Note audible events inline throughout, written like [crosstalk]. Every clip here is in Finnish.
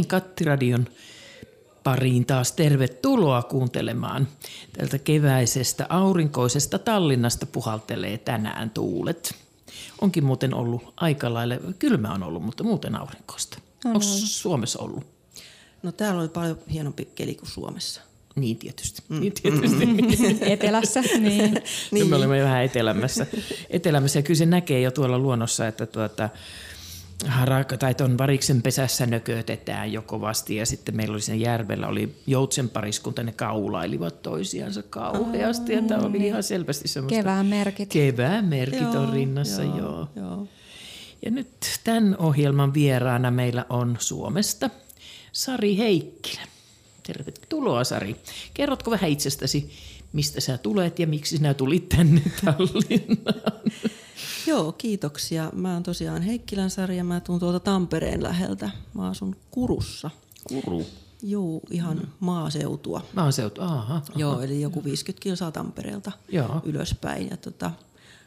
niin, Kattiradion pariin taas tervetuloa kuuntelemaan. Tältä keväisestä aurinkoisesta Tallinnasta puhaltelee tänään tuulet. Onkin muuten ollut aika lailla, kylmä on ollut, mutta muuten aurinkoista. Onko Suomessa ollut? No täällä oli paljon hienompi keli kuin Suomessa. Niin tietysti. Mm. Niin tietysti. [laughs] Etelässä, niin. niin. Me olemme vähän etelämässä. etelämässä ja kyllä se näkee jo tuolla luonnossa, että tuota, harakka tai tuon variksen pesässä nökötetään jo kovasti ja sitten meillä oli sen järvellä oli joutsen pariskunta, ne kaulailivat toisiansa kauheasti ja tämä oli ihan selvästi semmoista. Kevään merkit. Kevään merkit joo, on rinnassa, joo, joo. joo. Ja nyt tämän ohjelman vieraana meillä on Suomesta Sari Heikkilä. Tervetuloa Sari. Kerrotko vähän itsestäsi, mistä sä tulet ja miksi sinä tulit tänne [laughs] Tallinnaan? Joo, kiitoksia. Mä oon tosiaan Heikkilän Sari ja mä tuun tuolta Tampereen läheltä. Mä asun Kurussa. Kuru? Joo, ihan mm. maaseutua. Maaseutu, aha, aha. Joo, eli joku 50 kilsaa Tampereelta Joo. ylöspäin. Ja tota,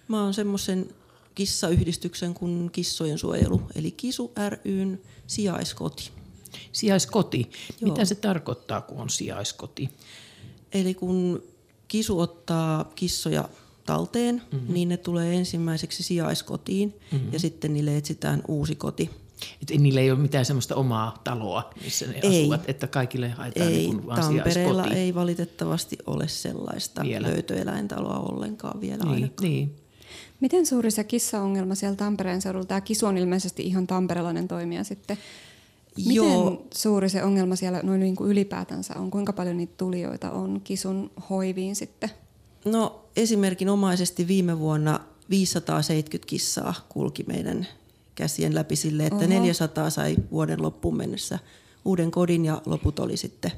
mä oon semmoisen kissayhdistyksen kuin Kissojen suojelu, eli Kisu ryn sijaiskoti. Sijaiskoti. Joo. Mitä se tarkoittaa, kun on sijaiskoti? Eli kun kisu ottaa kissoja talteen, mm-hmm. niin ne tulee ensimmäiseksi sijaiskotiin mm-hmm. ja sitten niille etsitään uusi koti. Et niillä ei ole mitään semmoista omaa taloa, missä ne ei. asuvat, että kaikille haetaan ei, niin vaan Tampereella ei valitettavasti ole sellaista vielä. löytöeläintaloa ollenkaan vielä niin, niin. Miten suuri se kissaongelma siellä Tampereen seudulla? Tämä kisu on ilmeisesti ihan tamperelainen toimija sitten. Miten Joo. suuri se ongelma siellä noin niin kuin ylipäätänsä on? Kuinka paljon niitä tulijoita on kisun hoiviin sitten? No esimerkinomaisesti viime vuonna 570 kissaa kulki meidän käsien läpi sille, että Oho. 400 sai vuoden loppuun mennessä uuden kodin ja loput oli sitten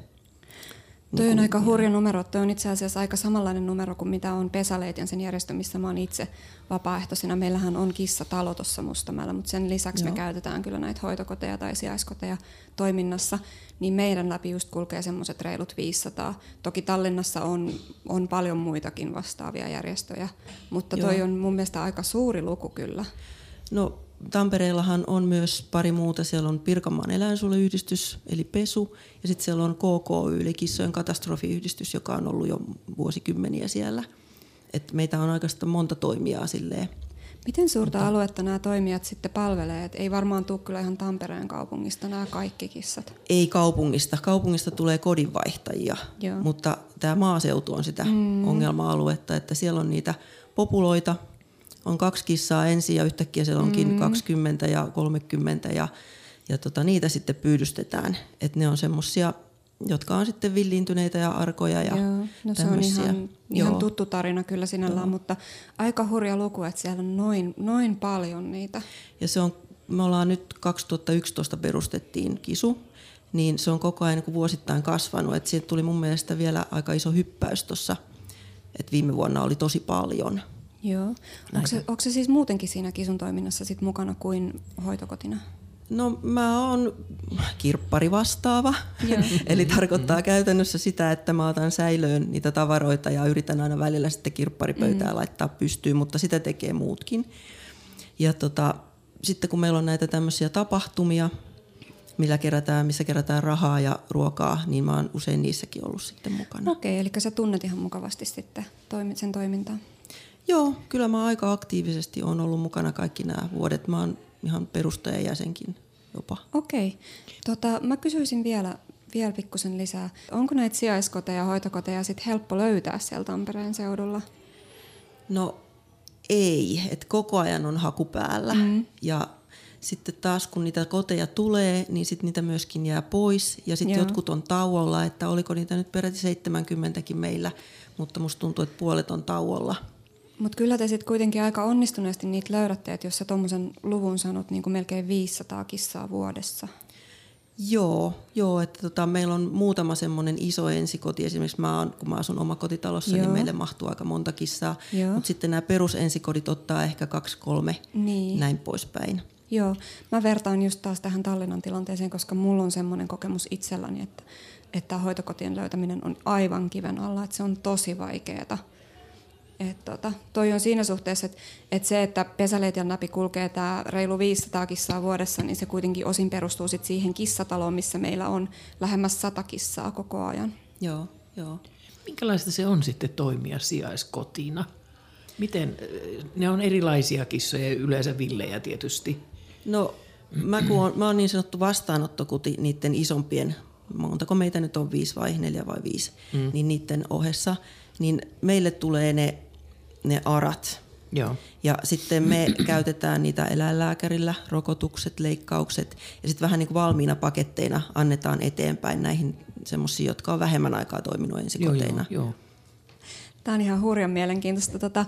Tuo on aika hurja numero. Tuo on itse asiassa aika samanlainen numero kuin mitä on Pesäleitien sen järjestö, missä mä oon itse vapaaehtoisena. Meillähän on kissatalo tuossa Mustamäellä, mutta sen lisäksi Joo. me käytetään kyllä näitä hoitokoteja tai sijaiskoteja toiminnassa. Niin meidän läpi just kulkee semmoiset reilut 500. Toki Tallinnassa on, on paljon muitakin vastaavia järjestöjä, mutta toi Joo. on mun mielestä aika suuri luku kyllä. No Tampereellahan on myös pari muuta. Siellä on Pirkanmaan eläinsuojeluyhdistys, eli PESU, ja sitten siellä on KKY, eli kissojen katastrofiyhdistys, joka on ollut jo vuosikymmeniä siellä. Et meitä on oikeastaan monta toimijaa silleen. Miten suurta Mutta, aluetta nämä toimijat sitten palvelee? Et ei varmaan tule kyllä ihan Tampereen kaupungista nämä kaikki kissat. Ei kaupungista. Kaupungista tulee kodinvaihtajia, Joo. mutta tämä maaseutu on sitä mm. ongelma-aluetta, että siellä on niitä populoita, on kaksi kissaa ensin ja yhtäkkiä siellä onkin mm. 20 ja 30 ja, ja tota, niitä sitten pyydystetään. Et ne on semmoisia, jotka on sitten villiintyneitä ja arkoja ja Joo, no se on ihan, ihan tuttu tarina kyllä sinällään, Joo. mutta aika hurja luku, että siellä on noin, noin paljon niitä. Ja se on, me ollaan nyt 2011 perustettiin kisu, niin se on koko ajan niin vuosittain kasvanut. Et siitä tuli mun mielestä vielä aika iso hyppäys tuossa, että viime vuonna oli tosi paljon – Joo. Onko se, onko se siis muutenkin siinä kisun toiminnassa sit mukana kuin hoitokotina? No mä oon kirppari vastaava, [laughs] eli tarkoittaa käytännössä sitä, että mä otan säilöön niitä tavaroita ja yritän aina välillä sitten kirpparipöytää mm. laittaa pystyyn, mutta sitä tekee muutkin. Ja tota, sitten kun meillä on näitä tämmöisiä tapahtumia, millä kerätään, missä kerätään rahaa ja ruokaa, niin mä oon usein niissäkin ollut sitten mukana. Okei, eli sä tunnet ihan mukavasti sitten sen toimintaa. Joo, kyllä mä aika aktiivisesti olen ollut mukana kaikki nämä vuodet. Mä oon ihan perustajajäsenkin jopa. Okei. Okay. Tota, mä kysyisin vielä, vielä pikkusen lisää. Onko näitä sijaiskoteja ja hoitokoteja sit helppo löytää siellä Tampereen seudulla? No ei, että koko ajan on haku päällä. Mm. Ja sitten taas kun niitä koteja tulee, niin sitten niitä myöskin jää pois. Ja sitten jotkut on tauolla, että oliko niitä nyt peräti 70kin meillä, mutta musta tuntuu, että puolet on tauolla. Mutta kyllä te sitten kuitenkin aika onnistuneesti niitä löydätte, että jos sä tuommoisen luvun sanot niin kuin melkein 500 kissaa vuodessa. Joo, joo että tota, meillä on muutama semmoinen iso ensikoti. Esimerkiksi mä oon, kun mä asun omakotitalossa, niin joo. niin meille mahtuu aika monta kissaa. Mutta sitten nämä perusensikodit ottaa ehkä kaksi, kolme, niin. näin poispäin. Joo, mä vertaan just taas tähän Tallinnan tilanteeseen, koska mulla on semmoinen kokemus itselläni, että, että hoitokotien löytäminen on aivan kiven alla, että se on tosi vaikeaa Et tota, toi on siinä suhteessa, että et se, että pesäleitjan läpi kulkee tämä reilu 500 kissaa vuodessa, niin se kuitenkin osin perustuu sit siihen kissataloon, missä meillä on lähemmäs 100 kissaa koko ajan. Joo, joo. Minkälaista se on sitten toimia sijaiskotina? Miten, ne on erilaisia kissoja, yleensä villejä tietysti. No mä, kun on, mä oon niin sanottu vastaanottokuti niiden isompien, montako meitä nyt on, viisi vai neljä vai viisi, mm. niin niiden ohessa, niin meille tulee ne, ne arat. Joo. Ja sitten me [clears throat] käytetään niitä eläinlääkärillä, rokotukset, leikkaukset ja sitten vähän niin kuin valmiina paketteina annetaan eteenpäin näihin semmoisiin, jotka on vähemmän aikaa toiminut ensikoteina. Joo, joo, joo. Tämä on ihan hurjan mielenkiintoista. Tota,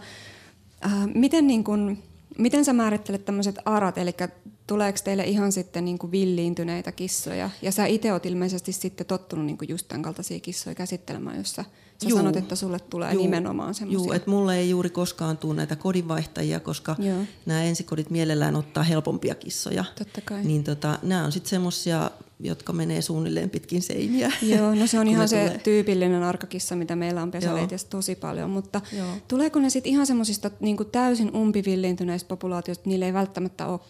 äh, miten, niin kun, miten sä määrittelet tämmöiset arat, eli tuleeko teille ihan sitten niin kuin villiintyneitä kissoja? Ja sä itse oot ilmeisesti sitten tottunut niin kuin just tämän kaltaisia kissoja käsittelemään, jossa sä Juu. sanot, että sulle tulee Juu. nimenomaan semmoisia. Joo, että mulle ei juuri koskaan tule näitä kodinvaihtajia, koska Joo. nämä ensikodit mielellään ottaa helpompia kissoja. Totta kai. Niin tota, nämä on sitten semmoisia jotka menee suunnilleen pitkin seiniä. Joo, no se on [laughs] ihan se tulee. tyypillinen arkakissa, mitä meillä on pesäleitissä tosi paljon, mutta Joo. tuleeko ne sitten ihan semmoisista niin täysin umpivilliintyneistä populaatioista, niille ei välttämättä ole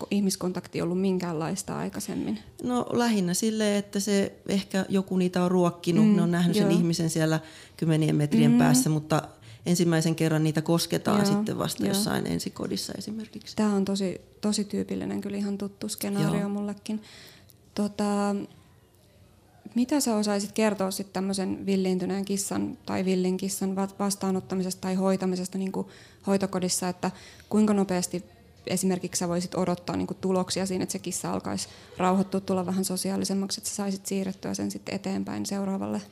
ihmiskontakti ollut minkäänlaista aikaisemmin? No lähinnä sille, että se ehkä joku niitä on ruokkinut, mm, ne on nähnyt joo. sen ihmisen siellä kymmenien metrien mm. päässä, mutta ensimmäisen kerran niitä kosketaan Joo, sitten vasta jo. jossain ensikodissa esimerkiksi. Tämä on tosi, tosi tyypillinen, kyllä ihan tuttu skenaario Joo. mullekin. Tota, mitä sä osaisit kertoa sitten tämmöisen villiintyneen kissan tai villin kissan vastaanottamisesta tai hoitamisesta niin kuin hoitokodissa, että kuinka nopeasti esimerkiksi sä voisit odottaa niin kuin tuloksia siinä, että se kissa alkaisi rauhoittua, tulla vähän sosiaalisemmaksi, että sä saisit siirrettyä sen sitten eteenpäin seuraavalle?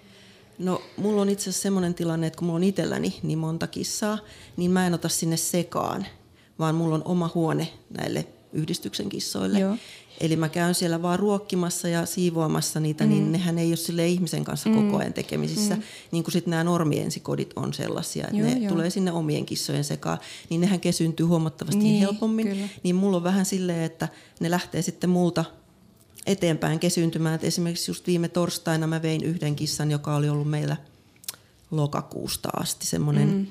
No mulla on itse asiassa semmoinen tilanne, että kun mulla on itselläni niin monta kissaa, niin mä en ota sinne sekaan, vaan mulla on oma huone näille yhdistyksen kissoille. Joo. Eli mä käyn siellä vaan ruokkimassa ja siivoamassa niitä, niin mm. niin nehän ei ole sille ihmisen kanssa mm. koko ajan tekemisissä. Mm. Niin kuin sitten nämä normiensikodit on sellaisia, että joo, ne joo. tulee sinne omien kissojen sekaan, niin nehän kesyntyy huomattavasti niin, helpommin. Kyllä. Niin mulla on vähän silleen, että ne lähtee sitten multa eteenpäin kesyntymään. Et esimerkiksi just viime torstaina mä vein yhden kissan, joka oli ollut meillä lokakuusta asti, semmoinen mm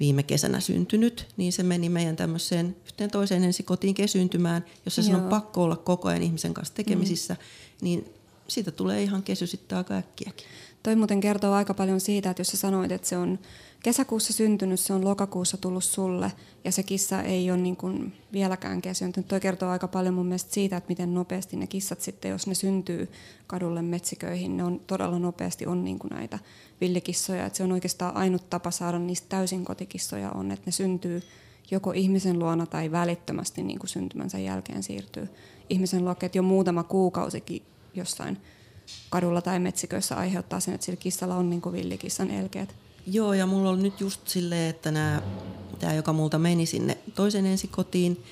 viime kesänä syntynyt, niin se meni meidän tämmöiseen yhteen toiseen ensikotiin kesyntymään, jossa sen on pakko olla koko ajan ihmisen kanssa tekemisissä, mm. niin siitä tulee ihan kesy sitten aika äkkiäkin. Toi muuten kertoo aika paljon siitä, että jos sä sanoit, että se on kesäkuussa syntynyt, se on lokakuussa tullut sulle ja se kissa ei ole niin kuin vieläkään kesyntynyt. Toi kertoo aika paljon mun mielestä siitä, että miten nopeasti ne kissat sitten, jos ne syntyy kadulle metsiköihin, ne on todella nopeasti on niin kuin näitä villikissoja. Että se on oikeastaan ainut tapa saada niistä täysin kotikissoja on, että ne syntyy joko ihmisen luona tai välittömästi niin kuin syntymänsä jälkeen siirtyy ihmisen luokse. jo muutama kuukausikin jossain kadulla tai metsiköissä aiheuttaa sen, että sillä kissalla on niin kuin villikissan elkeet. Joo, ja mulla on nyt just silleen, että tämä, joka multa meni sinne toisen ensikotiin,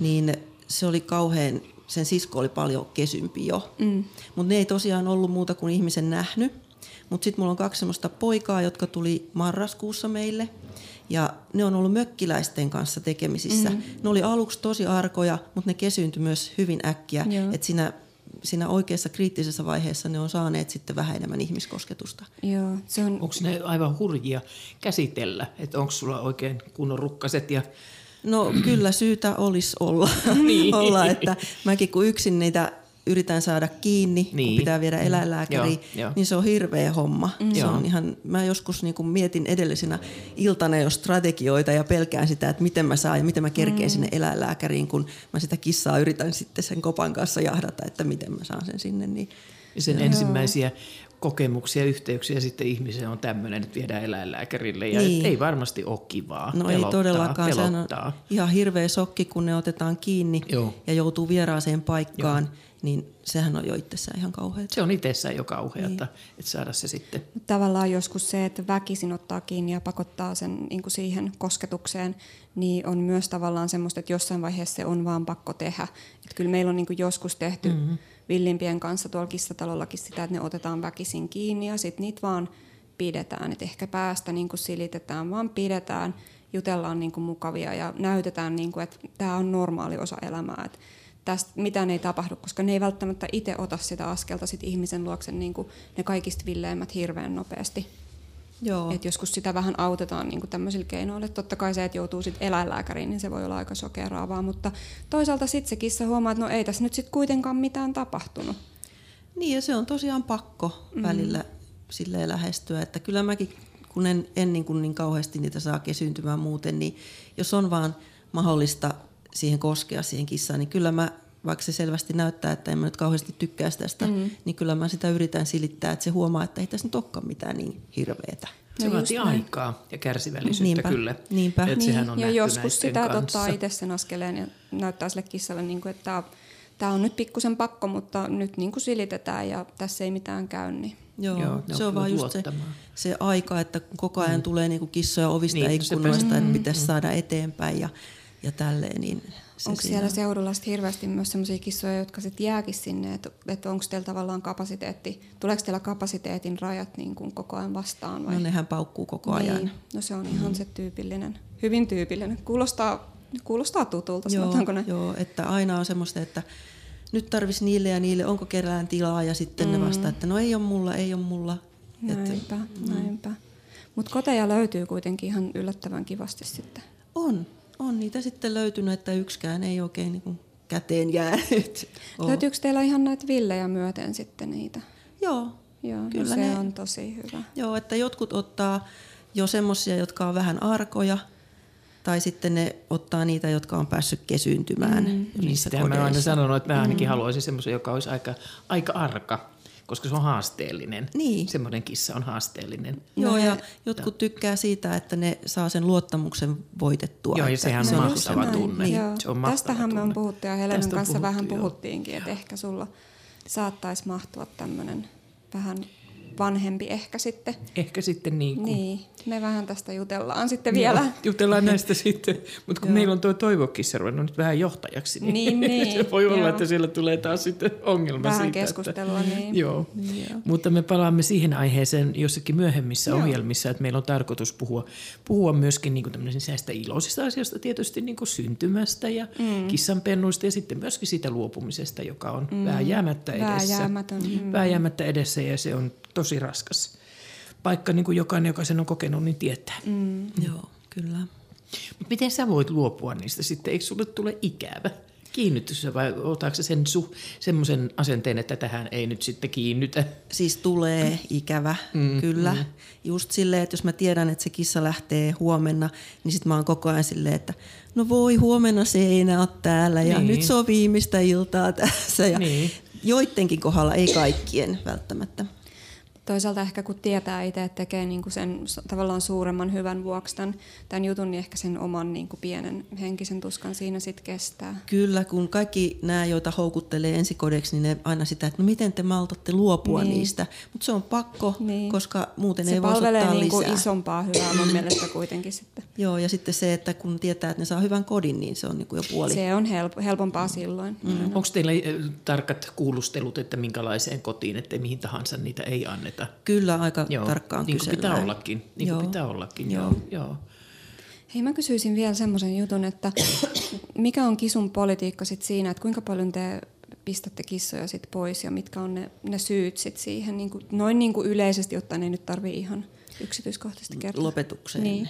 niin se oli kauhean, sen sisko oli paljon kesympi jo. Mm. Mutta ne ei tosiaan ollut muuta kuin ihmisen nähnyt. Mutta sitten mulla on kaksi semmoista poikaa, jotka tuli marraskuussa meille. Ja ne on ollut mökkiläisten kanssa tekemisissä. Mm-hmm. Ne oli aluksi tosi arkoja, mutta ne kesyyntyi myös hyvin äkkiä. Että siinä siinä oikeassa kriittisessä vaiheessa ne on saaneet sitten vähän enemmän ihmiskosketusta. Joo, se on... Onko ne aivan hurjia käsitellä? Että onko sulla oikein kunnon rukkaset ja No kyllä syytä olisi olla, [laughs] niin. [laughs] olla, että mäkin kun yksin niitä yritän saada kiinni, niin. kun pitää viedä mm. eläinlääkäriin, mm. niin se on hirveä homma. Mm. Se on ihan, mä joskus niin kuin mietin edellisenä iltana jo strategioita ja pelkään sitä, että miten mä saan ja miten mä kerkeen mm. sinne eläinlääkäriin, kun mä sitä kissaa yritän sitten sen kopan kanssa jahdata, että miten mä saan sen sinne. Niin, ja sen Joo. ensimmäisiä kokemuksia, yhteyksiä sitten ihmiseen on tämmöinen, että viedään eläinlääkärille ja niin. ei varmasti ole kivaa. No pelottaa, ei todellakaan. Pelottaa. Se on ihan hirveä sokki, kun ne otetaan kiinni Joo. ja joutuu vieraaseen paikkaan. Joo niin sehän on jo itsessään ihan kauheaa. Se on itsessään jo kauheata, niin. että saada se sitten. Tavallaan joskus se, että väkisin ottaa kiinni ja pakottaa sen niin kuin siihen kosketukseen, niin on myös tavallaan semmoista, että jossain vaiheessa se on vaan pakko tehdä. Että kyllä meillä on niin kuin joskus tehty mm-hmm. villimpien kanssa tuolla kissatalollakin sitä, että ne otetaan väkisin kiinni ja sitten niitä vaan pidetään. Että ehkä päästä niin kuin silitetään, vaan pidetään, jutellaan niin kuin mukavia ja näytetään, niin kuin, että tämä on normaali osa elämää. Että tästä mitään ei tapahdu, koska ne ei välttämättä itse ota sitä askelta sit ihmisen luokse niin kuin ne kaikista villeimmät hirveän nopeasti. Joo. Et joskus sitä vähän autetaan niin tämmöisillä keinoilla. totta kai se, että joutuu sitten eläinlääkäriin, niin se voi olla aika sokeraavaa, mutta toisaalta sitten se kissa huomaa, että no ei tässä nyt sitten kuitenkaan mitään tapahtunut. Niin ja se on tosiaan pakko mm. välillä silleen lähestyä, että kyllä mäkin kun en, en niin, kuin niin kauheasti niitä saa kesyntymään muuten, niin jos on vaan mahdollista siihen koskea siihen kissaan, niin kyllä mä, vaikka se selvästi näyttää, että en mä nyt kauheasti tykkää tästä, mm. niin kyllä mä sitä yritän silittää, että se huomaa, että ei tässä nyt olekaan mitään niin hirveetä. Se no vaatii aikaa ja kärsivällisyyttä niinpä, kyllä. Niinpä. Että niin, sehän on ja joskus sitä kanssa. ottaa itse sen askeleen ja näyttää sille kissalle, niin kuin, että tämä on nyt pikkusen pakko, mutta nyt niin kuin silitetään ja tässä ei mitään käy. Niin. Joo, Joo se on vaan just se, se aika, että koko ajan mm. tulee niin kuin kissoja ovista niin, ikkunoista, että mm, pitäisi mm. saada eteenpäin ja, ja tälleen. Niin se onko siellä seudulla hirveästi myös sellaisia kissoja, jotka sitten jääkin sinne, että, että onko teillä tavallaan kapasiteetti, tuleeko teillä kapasiteetin rajat niin kuin koko ajan vastaan? Vai? No nehän paukkuu koko niin. ajan. No se on ihan mm. se tyypillinen, hyvin tyypillinen. Kuulostaa, kuulostaa tutulta, joo, ne? Joo, että aina on semmoista, että nyt tarvisi niille ja niille, onko kerään tilaa ja sitten mm. ne vastaa, että no ei ole mulla, ei ole mulla. Näinpä, että, näinpä. Mm. Mutta koteja löytyy kuitenkin ihan yllättävän kivasti sitten. On, on niitä sitten löytynyt, että yksikään ei oikein niin kuin käteen jäänyt. [laughs] Löytyykö teillä ihan näitä villejä myöten sitten niitä? Joo, Joo no kyllä no se ne, on tosi hyvä. Joo, että jotkut ottaa jo semmoisia, jotka on vähän arkoja – tai sitten ne ottaa niitä, jotka on päässyt kesyyntymään mm. Niin sitä mä aina sanonut, että mä ainakin mm. haluaisin semmoisen, joka olisi aika, aika arka, koska se on haasteellinen. Niin. Semmoinen kissa on haasteellinen. Joo, ja jotkut tykkää siitä, että ne saa sen luottamuksen voitettua. Joo, ja sehän on mahtava tunne. Niin. Se on Tästähän tunne. me on puhuttu, ja Helenan kanssa puhuttu, vähän puhuttiinkin, että ehkä sulla saattaisi mahtua tämmöinen vähän vanhempi ehkä sitten. Ehkä sitten niin kuin. Niin, me vähän tästä jutellaan sitten vielä. Joo, [laughs] jutellaan näistä sitten, mutta kun meillä on tuo Toivokissa ruvennut nyt vähän johtajaksi, niin, niin, [laughs] niin se voi olla, että siellä tulee taas sitten ongelma vähän siitä. keskustelua, että, niin. [laughs] Joo. joo. Mutta me palaamme siihen aiheeseen jossakin myöhemmissä joo. ohjelmissa, että meillä on tarkoitus puhua, puhua myöskin niin kuin iloisista asioista, tietysti niin kuin syntymästä ja mm. kissanpennuista ja sitten myöskin siitä luopumisesta, joka on mm. vääjäämättä edessä. Vääjäämätön. Mm. Vääjäämättä edessä ja se on tosi raskas paikka, niin kuin jokainen, joka sen on kokenut, niin tietää. Mm. Joo, kyllä. Mutta miten sä voit luopua niistä sitten? Eikö sulle tule ikävä? Kiinnytys vai otaako sen su, semmoisen asenteen, että tähän ei nyt sitten kiinnytä? Siis tulee ikävä, mm, kyllä. Mm. Just silleen, että jos mä tiedän, että se kissa lähtee huomenna, niin sitten mä oon koko ajan silleen, että no voi, huomenna se ei enää ole täällä ja niin. nyt se on viimeistä iltaa tässä. Ja niin. Joidenkin kohdalla, ei kaikkien välttämättä. Toisaalta ehkä kun tietää itse, että tekee niin kuin sen tavallaan suuremman hyvän vuoksi tämän, tämän jutun, niin ehkä sen oman niin kuin pienen henkisen tuskan siinä sitten kestää. Kyllä, kun kaikki nämä, joita houkuttelee ensikodeksi, niin ne aina sitä, että no miten te maltatte luopua niin. niistä. Mutta se on pakko, niin. koska muuten se ei voi ottaa niin kuin isompaa hyvää mun mielestä kuitenkin sitten. [clears throat] Joo, ja sitten se, että kun tietää, että ne saa hyvän kodin, niin se on niin kuin jo puoli. Se on help- helpompaa silloin. Mm. Onko teillä tarkat kuulustelut, että minkälaiseen kotiin, että mihin tahansa niitä ei anneta? Että... Kyllä aika joo, tarkkaan niin kuin pitää ollakin. Niin kuin pitää ollakin, joo. joo. joo. Hei, mä kysyisin vielä semmoisen jutun, että mikä on kisun politiikka sit siinä, että kuinka paljon te pistätte kissoja sit pois ja mitkä on ne, ne syyt sit siihen, niin kuin, noin niin kuin yleisesti ottaen ei nyt tarvii ihan yksityiskohtaisesti kertoa. Lopetukseen. Niin.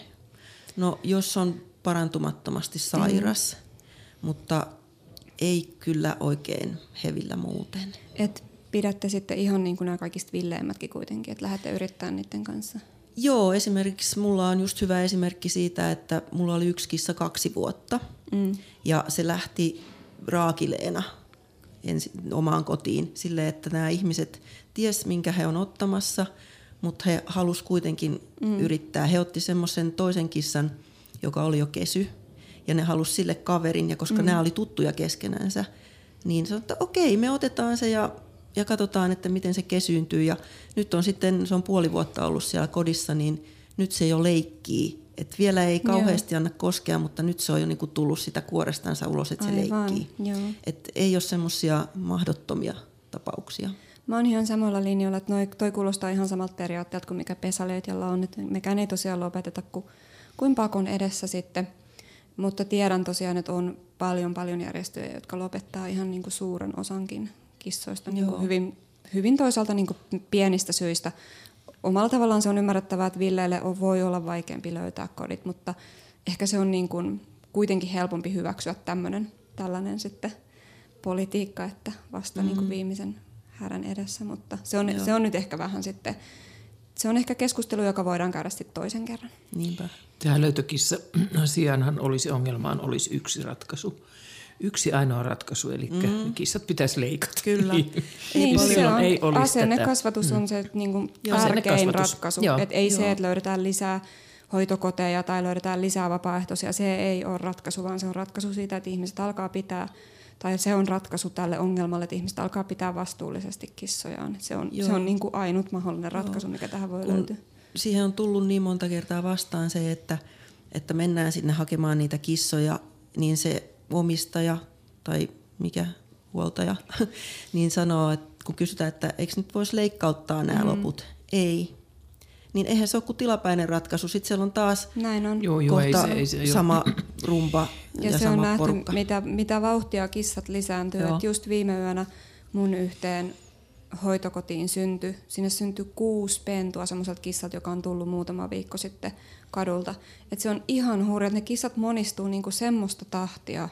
No jos on parantumattomasti sairas, mm. mutta ei kyllä oikein hevillä muuten. Et pidätte sitten ihan niin kuin nämä kaikista villeimmätkin kuitenkin, että lähdette yrittämään niiden kanssa? Joo, esimerkiksi mulla on just hyvä esimerkki siitä, että mulla oli yksi kissa kaksi vuotta mm. ja se lähti raakileena ensi, omaan kotiin sille, että nämä ihmiset ties minkä he on ottamassa, mutta he halus kuitenkin mm. yrittää. He otti semmoisen toisen kissan, joka oli jo kesy ja ne halusi sille kaverin ja koska mm. nämä oli tuttuja keskenänsä, niin sanoi, että okei, me otetaan se ja ja katsotaan, että miten se kesyyntyy. Ja nyt on sitten, se on puoli vuotta ollut siellä kodissa, niin nyt se jo leikkii. Et vielä ei kauheasti Joo. anna koskea, mutta nyt se on jo niinku tullut sitä kuorestansa ulos, että se Aivan. leikkii. Joo. Et ei ole semmoisia mahdottomia tapauksia. Mä oon ihan samalla linjalla, että noi, toi kuulostaa ihan samalta periaatteelta kuin mikä pesäleitjalla on. Että mekään ei tosiaan lopeteta kuin, kuin pakon edessä sitten. Mutta tiedän tosiaan, että on paljon paljon järjestöjä, jotka lopettaa ihan niin kuin suuren osankin kissoista niin kuin hyvin, hyvin toisaalta niin kuin pienistä syistä omalla tavallaan se on ymmärrettävää, että Villeille on, voi olla vaikeampi löytää kodit, mutta ehkä se on niin kuin kuitenkin helpompi hyväksyä tämmöinen tällainen sitten politiikka, että vasta mm. niin kuin viimeisen härän edessä, mutta se on, se on nyt ehkä vähän sitten, se on ehkä keskustelu, joka voidaan käydä sitten toisen kerran. Niinpä. Tähän löytökissa asianhan olisi ongelmaan olisi yksi ratkaisu. Yksi ainoa ratkaisu, eli mm. kissat pitäisi leikata. Kyllä. [laughs] ei, niin, se on, ei asennekasvatus on se niin kuin tärkein ratkaisu. Et ei Joo. se, että löydetään lisää hoitokoteja tai löydetään lisää vapaaehtoisia, se ei ole ratkaisu, vaan se on ratkaisu siitä, että ihmiset alkaa pitää tai se on ratkaisu tälle ongelmalle, että ihmiset alkaa pitää vastuullisesti kissojaan. Se on, se on niin kuin ainut mahdollinen ratkaisu, Joo. mikä tähän voi Kun löytyä. Siihen on tullut niin monta kertaa vastaan se, että, että mennään sinne hakemaan niitä kissoja, niin se omistaja tai mikä huoltaja, [laughs] niin sanoo, että kun kysytään, että eikö nyt voisi leikkauttaa nämä mm. loput. Ei, niin eihän se ole kuin tilapäinen ratkaisu. Sitten siellä on taas Näin on. Joo, joo, kohta ei se, ei se, sama rumba ja, ja se sama on nähty, porukka. Mitä, mitä vauhtia kissat lisääntyy. Et just viime yönä mun yhteen hoitokotiin syntyi, sinne syntyi kuusi pentua semmoiselta kissat, joka on tullut muutama viikko sitten kadulta. Et se on ihan hurja, että ne kissat monistuu niinku semmoista tahtia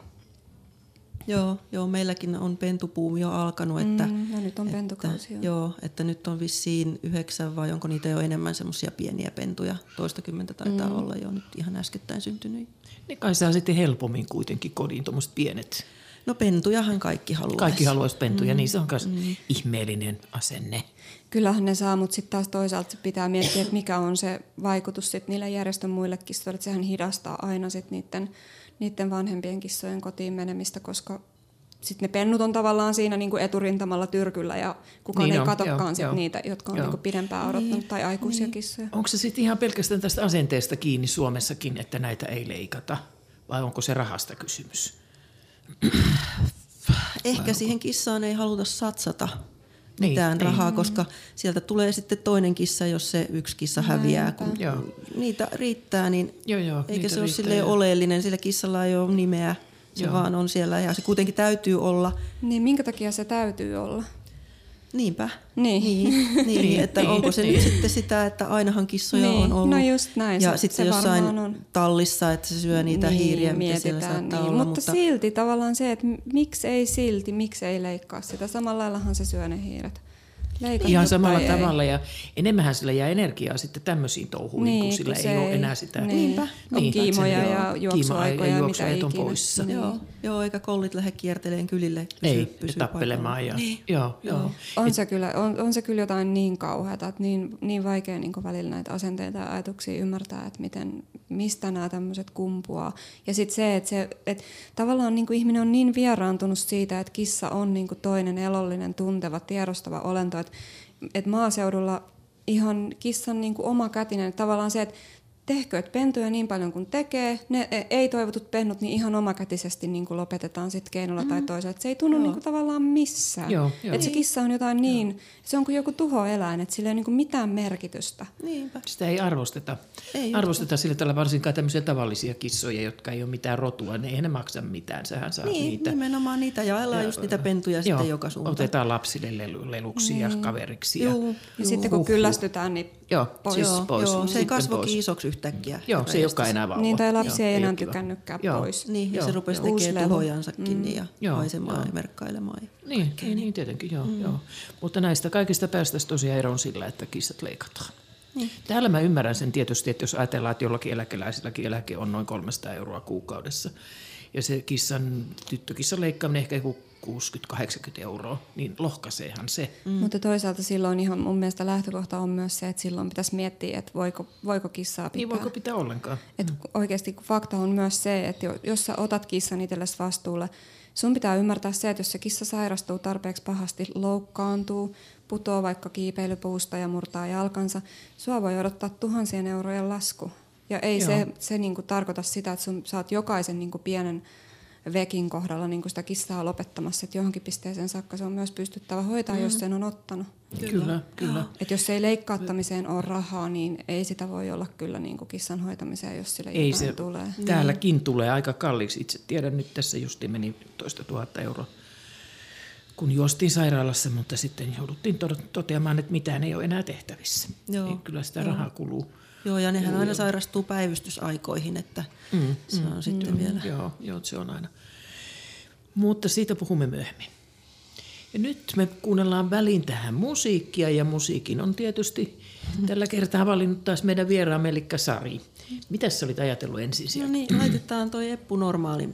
Joo, joo, meilläkin on pentupuumi jo alkanut. Että, mm, no nyt on pentukausi. Että, joo, että nyt on vissiin yhdeksän vai onko niitä jo enemmän semmoisia pieniä pentuja. Toistakymmentä taitaa mm. olla jo nyt ihan äskettäin syntynyt. Niin kai saa sitten helpommin kuitenkin kodin tuommoiset pienet. No pentujahan kaikki haluaisi. Kaikki haluaisi pentuja, mm. niin se on myös mm. ihmeellinen asenne. Kyllähän ne saa, mutta sitten taas toisaalta pitää miettiä, että mikä on se vaikutus sit niille järjestön muillekin. Että sehän hidastaa aina sit niiden niiden vanhempien kissojen kotiin menemistä, koska sitten ne pennut on tavallaan siinä niin kuin eturintamalla tyrkyllä ja kukaan niin ei katsokaan sit niitä, jotka on niin kuin pidempään odottanut niin, tai aikuisia niin. kissoja. Onko se sitten ihan pelkästään tästä asenteesta kiinni Suomessakin, että näitä ei leikata vai onko se rahasta kysymys? Ehkä siihen kissaan ei haluta satsata niin, mitään niin, rahaa, koska sieltä tulee sitten toinen kissa, jos se yksi kissa Näinpä. häviää. Kun joo. niitä riittää, niin joo, joo, eikä se ole sille oleellinen. Sillä kissalla ei ole nimeä, se joo. vaan on siellä ja se kuitenkin täytyy olla. Niin minkä takia se täytyy olla? Niinpä. Niin. Niin, [laughs] niin, niin että onko se nyt sitten sitä, että ainahan kissoja niin. on ollut. No just näin. Ja sitten jossain on. tallissa, että se syö niitä niin, hiiriä, mitä siellä saattaa niin. olla. Mutta, mutta silti tavallaan se, että miksi ei silti, miksi ei leikkaa sitä. Samalla laillahan se syö ne hiiret. Leikattu Ihan samalla ei. tavalla ja enemmänhän sillä jää energiaa sitten tämmöisiin touhuihin, niin, kun sillä ei, ei ole enää sitä. Niin. Niinpä. Niin, kiimoja ja juoksuaikoja ja mitä on poissa. Niin. Joo, joo, eikä kollit lähde kierteleen kylille. Pysy, ei, pysy tappelemaan. Ja, niin. joo, joo. On, Et, se kyllä, on, on se kyllä jotain niin kauheata, että niin, niin vaikea niin välillä näitä asenteita ja ajatuksia ymmärtää, että miten, mistä nämä tämmöiset kumpuaa. Ja sitten se, että se, et tavallaan niin kuin ihminen on niin vieraantunut siitä, että kissa on niin kuin toinen elollinen, tunteva, tiedostava olento, että et maaseudulla ihan kissan niin kuin oma kätinen, tavallaan se, että tehkööt pentuja niin paljon kuin tekee. Ne e, ei-toivotut pennut niin ihan omakätisesti niin kuin lopetetaan sit keinolla mm. tai toisella. Et se ei tunnu niin kuin tavallaan missään. Joo, joo. Et se kissa on jotain niin, joo. se on kuin joku tuhoeläin, että sillä ei ole niin kuin mitään merkitystä. Niinpä. Sitä ei arvosteta. Ei arvosteta sillä tavalla varsinkaan tämmöisiä tavallisia kissoja, jotka ei ole mitään rotua. Ne ei ne maksa mitään, sähän saa niin, niitä. nimenomaan niitä. Jaellaan ja, just niitä pentuja joo, sitten joka suuntaan. Otetaan lapsille leluksi niin. ja kaveriksi. Ja, ja, ja sitten kun kyllästytään, niin joo, pois. Siis pois. Joo, se ei kasvokin isoksi yhtäkkiä. Joo, se ei olekaan enää vauva. Niin, tai lapsi joo, ei enää tykännytkään pois. Niin, ja se rupesi tekemään tuhojansakin mm. ja joo, haisemaan joo. ja merkkailemaan. Niin, niin, niin, tietenkin, joo, mm. joo. Mutta näistä kaikista päästäisiin tosiaan eroon sillä, että kissat leikataan. Niin. Täällä mä ymmärrän sen tietysti, että jos ajatellaan, että jollakin eläkeläisilläkin eläke on noin 300 euroa kuukaudessa, ja se kissan, tyttökissan leikkaaminen ehkä joku 60-80 euroa, niin lohkaiseehan se. Mm. Mutta toisaalta silloin ihan mun mielestä lähtökohta on myös se, että silloin pitäisi miettiä, että voiko, voiko kissaa pitää. Niin voiko pitää ollenkaan. Et mm. Oikeasti kun fakta on myös se, että jos sä otat kissan itsellesi vastuulle, sun pitää ymmärtää se, että jos se kissa sairastuu tarpeeksi pahasti, loukkaantuu, putoo vaikka kiipeilypuusta ja murtaa jalkansa, sua voi odottaa tuhansien eurojen lasku. Ja ei Joo. se, se niinku tarkoita sitä, että sun saat jokaisen niinku pienen vekin kohdalla niin sitä kissaa lopettamassa, että johonkin pisteeseen saakka se on myös pystyttävä hoitaa, mm. jos sen on ottanut. Kyllä, kyllä. kyllä. Et jos ei leikkauttamiseen ole rahaa, niin ei sitä voi olla kyllä niin kuin kissan hoitamiseen, jos sille ei se, tulee. Täälläkin tulee aika kalliiksi. Itse tiedän nyt tässä justi meni toista tuhatta euroa kun juostiin sairaalassa, mutta sitten jouduttiin toteamaan, että mitään ei ole enää tehtävissä. Joo. Niin kyllä sitä Joo. rahaa kuluu. Joo, ja nehän aina sairastuu päivystysaikoihin, että mm, se on mm, sitten mm, vielä. Joo, joo, se on aina. Mutta siitä puhumme myöhemmin. Ja nyt me kuunnellaan väliin tähän musiikkia, ja musiikin on tietysti tällä kertaa valinnut taas meidän vieraamme, eli Sari. Mitä sä olit ajatellut ensin sieltä? No niin, laitetaan toi Eppu Normaali.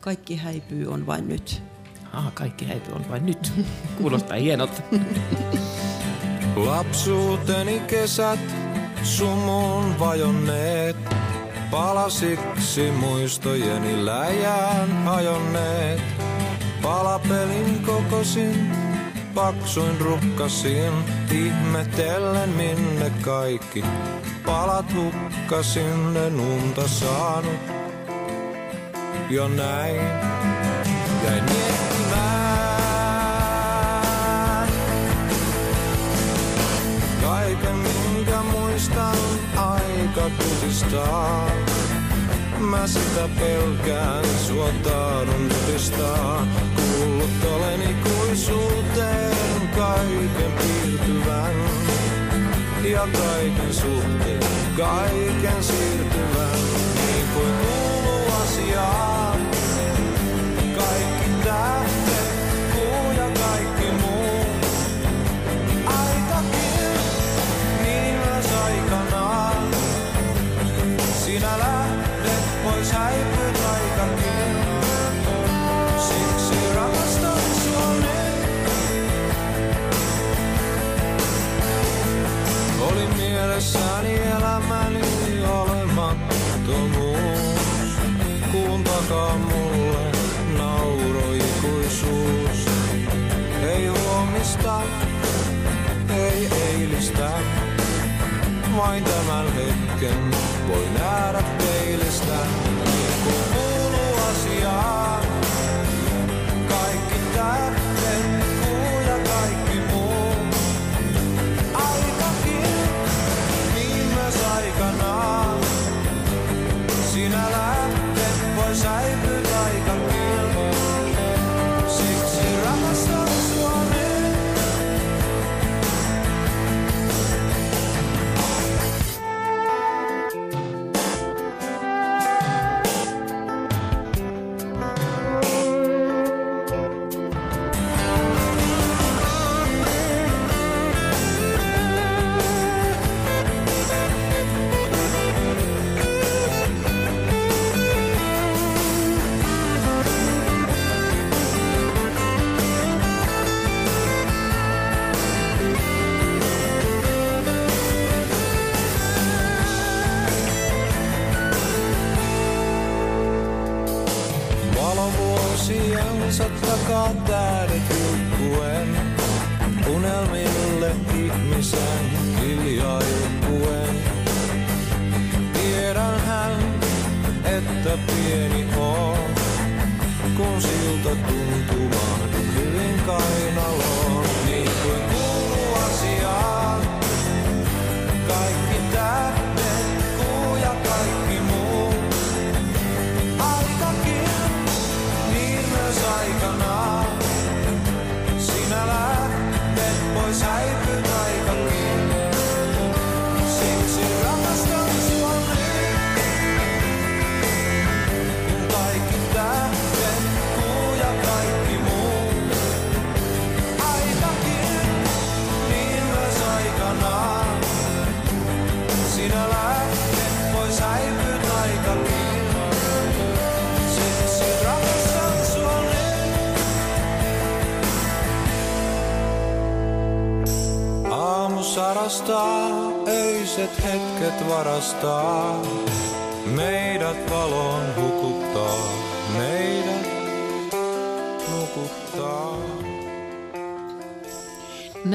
Kaikki häipyy on vain nyt. Ah, kaikki häipyy on vain nyt. Kuulostaa hienolta. [laughs] [laughs] Lapsuuteni kesät sumuun vajonneet. Palasiksi muistojeni läjään hajonneet. Palapelin kokosin, paksuin rukkasin, ihmetellen minne kaikki. Palat hukkasin, en unta saanut. Jo näin, jäin miettimään kaiken, muistan aika kutistaa. Mä sitä pelkään, sua taadon kutistaa. Kuullut olen ikuisuuteen kaiken piirtyvän. Ja kaiken suhteen, kaiken siirtyvän. Niin kuin kuuluu asiaan. Kaikki tähdet,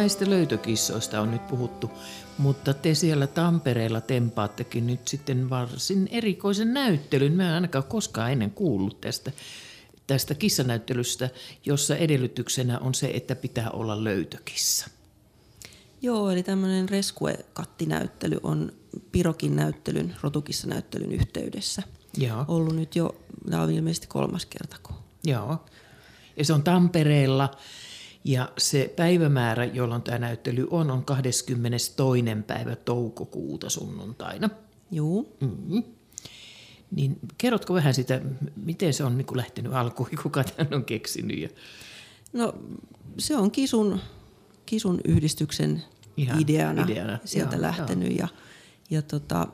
Näistä löytökissoista on nyt puhuttu, mutta te siellä Tampereella tempaattekin nyt sitten varsin erikoisen näyttelyn. Mä en ainakaan koskaan ennen kuullut tästä, tästä kissanäyttelystä, jossa edellytyksenä on se, että pitää olla löytökissa. Joo, eli tämmöinen Rescue-kattinäyttely on Pirokin näyttelyn, rotukissa-näyttelyn yhteydessä. Joo. Ollut nyt jo, tämä on ilmeisesti kolmas kerta, kun Joo. Ja se on Tampereella Ja se päivämäärä, jolloin tämä näyttely on, on 22. päivä toukokuuta sunnuntaina. Juu. Mm-hmm. Niin kerrotko vähän sitä, miten se on niin kuin lähtenyt alkuun, [laughs] kuka tämän on keksinyt? Ja... No se on Kisun, Kisun yhdistyksen Ihan ideana, ideana, sieltä joo, lähtenyt. Ja, ja tota,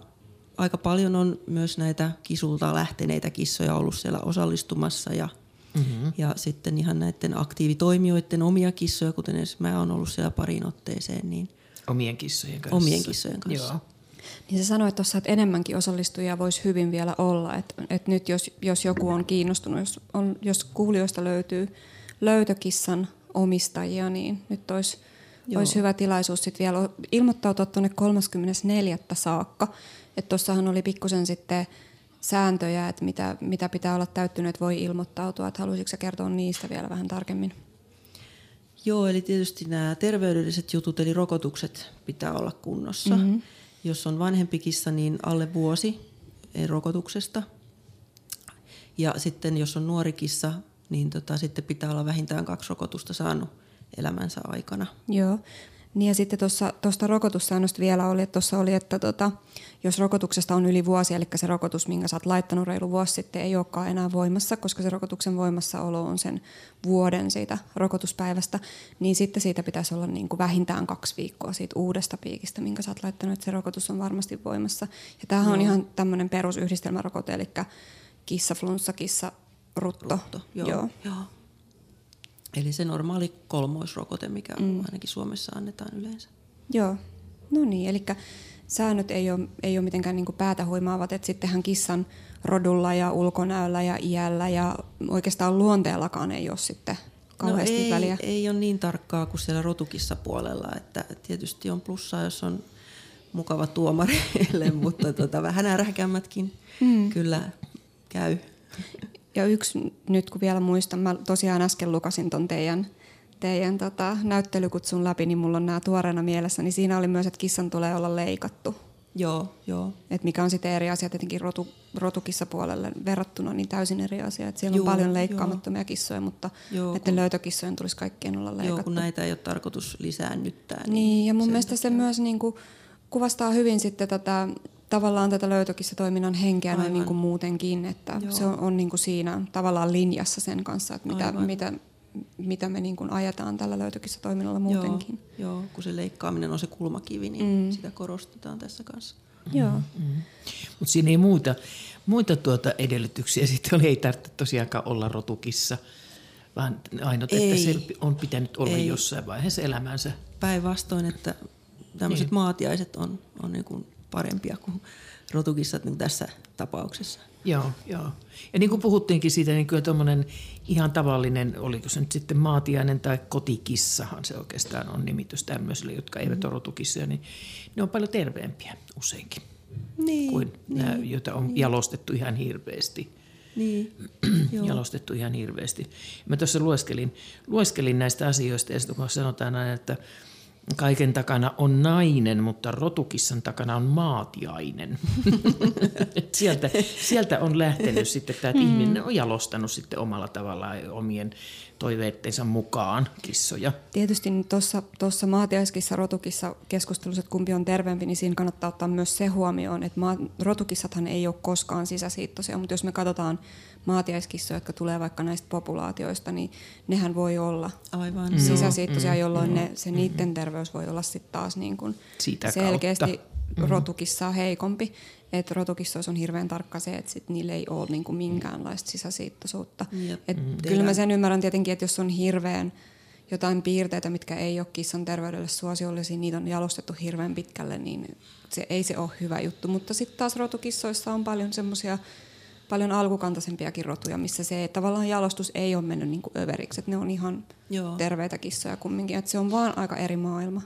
aika paljon on myös näitä kisulta lähteneitä kissoja ollut siellä osallistumassa ja, mm-hmm. ja sitten ihan näiden aktiivitoimijoiden omia kissoja, kuten esimerkiksi mä oon ollut siellä pariin otteeseen. Niin omien kissojen kanssa. Omien kissojen kanssa. Joo. Niin sä sanoit tuossa, että enemmänkin osallistujia voisi hyvin vielä olla. Että et nyt jos, jos joku on kiinnostunut, jos, on, jos kuulijoista löytyy löytökissan omistajia, niin nyt olisi olisi hyvä tilaisuus sitten vielä ilmoittautua tuonne 34. saakka. Että tuossahan oli pikkusen sitten sääntöjä, että mitä, mitä pitää olla täyttynyt, että voi ilmoittautua. Että haluaisitko kertoa niistä vielä vähän tarkemmin? Joo, eli tietysti nämä terveydelliset jutut, eli rokotukset pitää olla kunnossa. Mm-hmm. Jos on vanhempi kissa, niin alle vuosi rokotuksesta. Ja sitten jos on nuori kissa, niin tota, sitten pitää olla vähintään kaksi rokotusta saanut elämänsä aikana. Joo. Niin ja sitten tuosta rokotussäännöstä vielä oli, että tuossa oli, että tota, jos rokotuksesta on yli vuosi, eli se rokotus, minkä sä oot laittanut reilu vuosi sitten, ei olekaan enää voimassa, koska se rokotuksen voimassaolo on sen vuoden siitä rokotuspäivästä, niin sitten siitä pitäisi olla niin kuin vähintään kaksi viikkoa siitä uudesta piikistä, minkä sä oot laittanut, että se rokotus on varmasti voimassa. Ja tämähän no. on ihan tämmöinen perusyhdistelmärokote, eli kissa, flunssa, kissa, rutto. rutto joo. joo. joo. Eli se normaali kolmoisrokote, mikä mm. ainakin Suomessa annetaan yleensä. Joo, no niin, eli säännöt ei ole, ei ole mitenkään niin päätä huimaavat, että sittenhän kissan rodulla ja ulkonäöllä ja iällä ja oikeastaan luonteellakaan ei ole sitten kauheasti no ei, väliä. ei ole niin tarkkaa kuin siellä rotukissa puolella, että tietysti on plussaa, jos on mukava tuomarille, [laughs] mutta tota, vähän ärhäkämmätkin mm. kyllä käy. Ja yksi, nyt kun vielä muistan, mä tosiaan äsken lukasin ton teidän, teidän tota, näyttelykutsun läpi, niin mulla on nämä tuoreena mielessä, niin siinä oli myös, että kissan tulee olla leikattu. Joo, joo. Et mikä on sitten eri asia tietenkin rotu, rotukissapuolelle verrattuna, niin täysin eri asia. Et siellä joo, on paljon leikkaamattomia joo. kissoja, mutta joo, näiden kun, löytökissojen tulisi kaikkien olla leikattu. Joo, kun näitä ei ole tarkoitus lisäännyttää. Niin, niin ja mun mielestä se myös niinku kuvastaa hyvin sitten tätä tavallaan tätä löytökissä toiminnan henkeä noin niin kuin muutenkin, että Joo. se on, on niin kuin siinä tavallaan linjassa sen kanssa, että mitä, mitä, mitä me niin kuin ajetaan tällä löytökissä toiminnalla muutenkin. Joo, Joo, kun se leikkaaminen on se kulmakivi, niin mm. sitä korostetaan tässä kanssa. Mm, Joo. Mm. Mutta siinä ei muita, muita tuota edellytyksiä [laughs] sitten oli, ei tarvitse tosiaankaan olla rotukissa, vaan ainoa, että se on pitänyt olla ei. jossain vaiheessa elämänsä. Päinvastoin, että tämmöiset niin. maatiaiset on, on niin kuin parempia kuin rotukissat niin tässä tapauksessa. Joo, joo. Ja niin kuin puhuttiinkin siitä, niin kyllä tuommoinen ihan tavallinen, oliko se nyt sitten maatiainen tai kotikissahan se oikeastaan on nimitys tämmöisille, jotka eivät mm. ole rotukissoja, niin ne on paljon terveempiä useinkin niin, kuin niin, nämä, joita on niin. jalostettu ihan hirveästi. Niin, [clears throat] jalostettu ihan hirveästi. Mä tuossa lueskelin, lueskelin näistä asioista ja sitten kun sanotaan aina, että kaiken takana on nainen, mutta rotukissan takana on maatiainen. [laughs] sieltä, sieltä on lähtenyt sitten tämä, että mm. ihminen on jalostanut sitten omalla tavallaan omien toiveittensa mukaan kissoja. Tietysti tuossa maatiaiskissa rotukissa keskustelussa, että kumpi on terveempi, niin siinä kannattaa ottaa myös se huomioon, että rotukissathan ei ole koskaan sisäsiittoisia, mutta jos me katsotaan maatiaiskissoja, jotka tulee vaikka näistä populaatioista, niin nehän voi olla Aivan. Mm. sisäsiittoisia, mm. jolloin mm. ne, se niiden terveys voi olla sitten taas niin kuin Sitä selkeästi mm. rotukissaa heikompi. Että rotukissoissa on hirveän tarkka se, että sit niillä ei ole niin kuin minkäänlaista sisäsiittoisuutta. Et mm. Kyllä mä sen ymmärrän tietenkin, että jos on hirveän jotain piirteitä, mitkä ei ole kissan terveydelle suosiollisia, niitä on jalostettu hirveän pitkälle, niin se ei se ole hyvä juttu. Mutta sitten taas rotukissoissa on paljon semmoisia paljon alkukantaisempiakin rotuja, missä se tavallaan jalostus ei ole mennyt niin kuin överiksi. Että ne on ihan Joo. terveitä kissoja kumminkin. Että se on vaan aika eri maailma.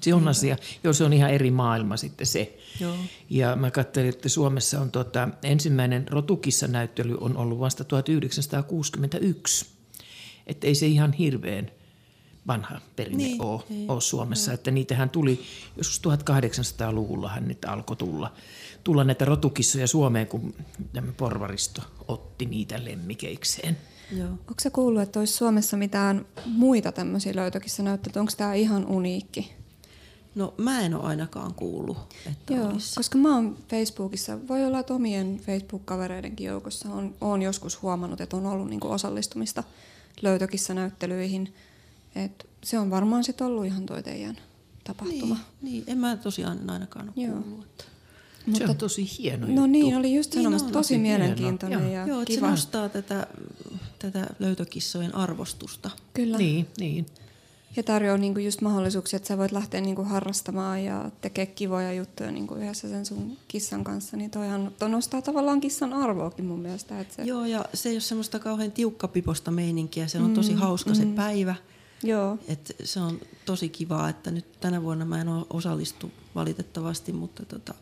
Se on asia. Joo, se on ihan eri maailma sitten se. Joo. Ja mä katselin, että Suomessa on tota, ensimmäinen rotukissanäyttely on ollut vasta 1961. Että ei se ihan hirveän vanha perinne niin, ole, ole Suomessa. Joo. Että niitähän tuli, joskus 1800-luvullahan niitä alkoi tulla tulla näitä rotukissoja Suomeen, kun tämä porvaristo otti niitä lemmikeikseen. Joo. Onko se kuullut, että olisi Suomessa mitään muita tämmöisiä löytökissä näyttöjä? Onko tämä ihan uniikki? No mä en ole ainakaan kuullut, että Joo, olisi. koska mä oon Facebookissa, voi olla, että omien Facebook-kavereidenkin joukossa on, on joskus huomannut, että on ollut niinku osallistumista löytökissä näyttelyihin. Et se on varmaan sitten ollut ihan toi teidän tapahtuma. Niin, niin, en mä tosiaan ainakaan ole Joo. kuullut. Että... Se on tosi hieno No juttu. niin, oli just Niin sanomassa, on. tosi Tosi mielenkiintoinen hieno. ja Joo, että se kiva. nostaa tätä, tätä löytökissojen arvostusta. Kyllä. Niin, niin. Ja tarjoaa niinku just mahdollisuuksia, että sä voit lähteä niinku harrastamaan ja tekee kivoja juttuja niinku yhdessä sen sun kissan kanssa. Niin toihan toi nostaa tavallaan kissan arvoakin mun mielestä. Että se, Joo, ja se ei ole semmoista kauhean tiukkapiposta meininkiä. Se on tosi hauska se päivä. Joo. Et se on tosi kivaa, että nyt tänä vuonna mä en ole osallistu valitettavasti, mutta tota,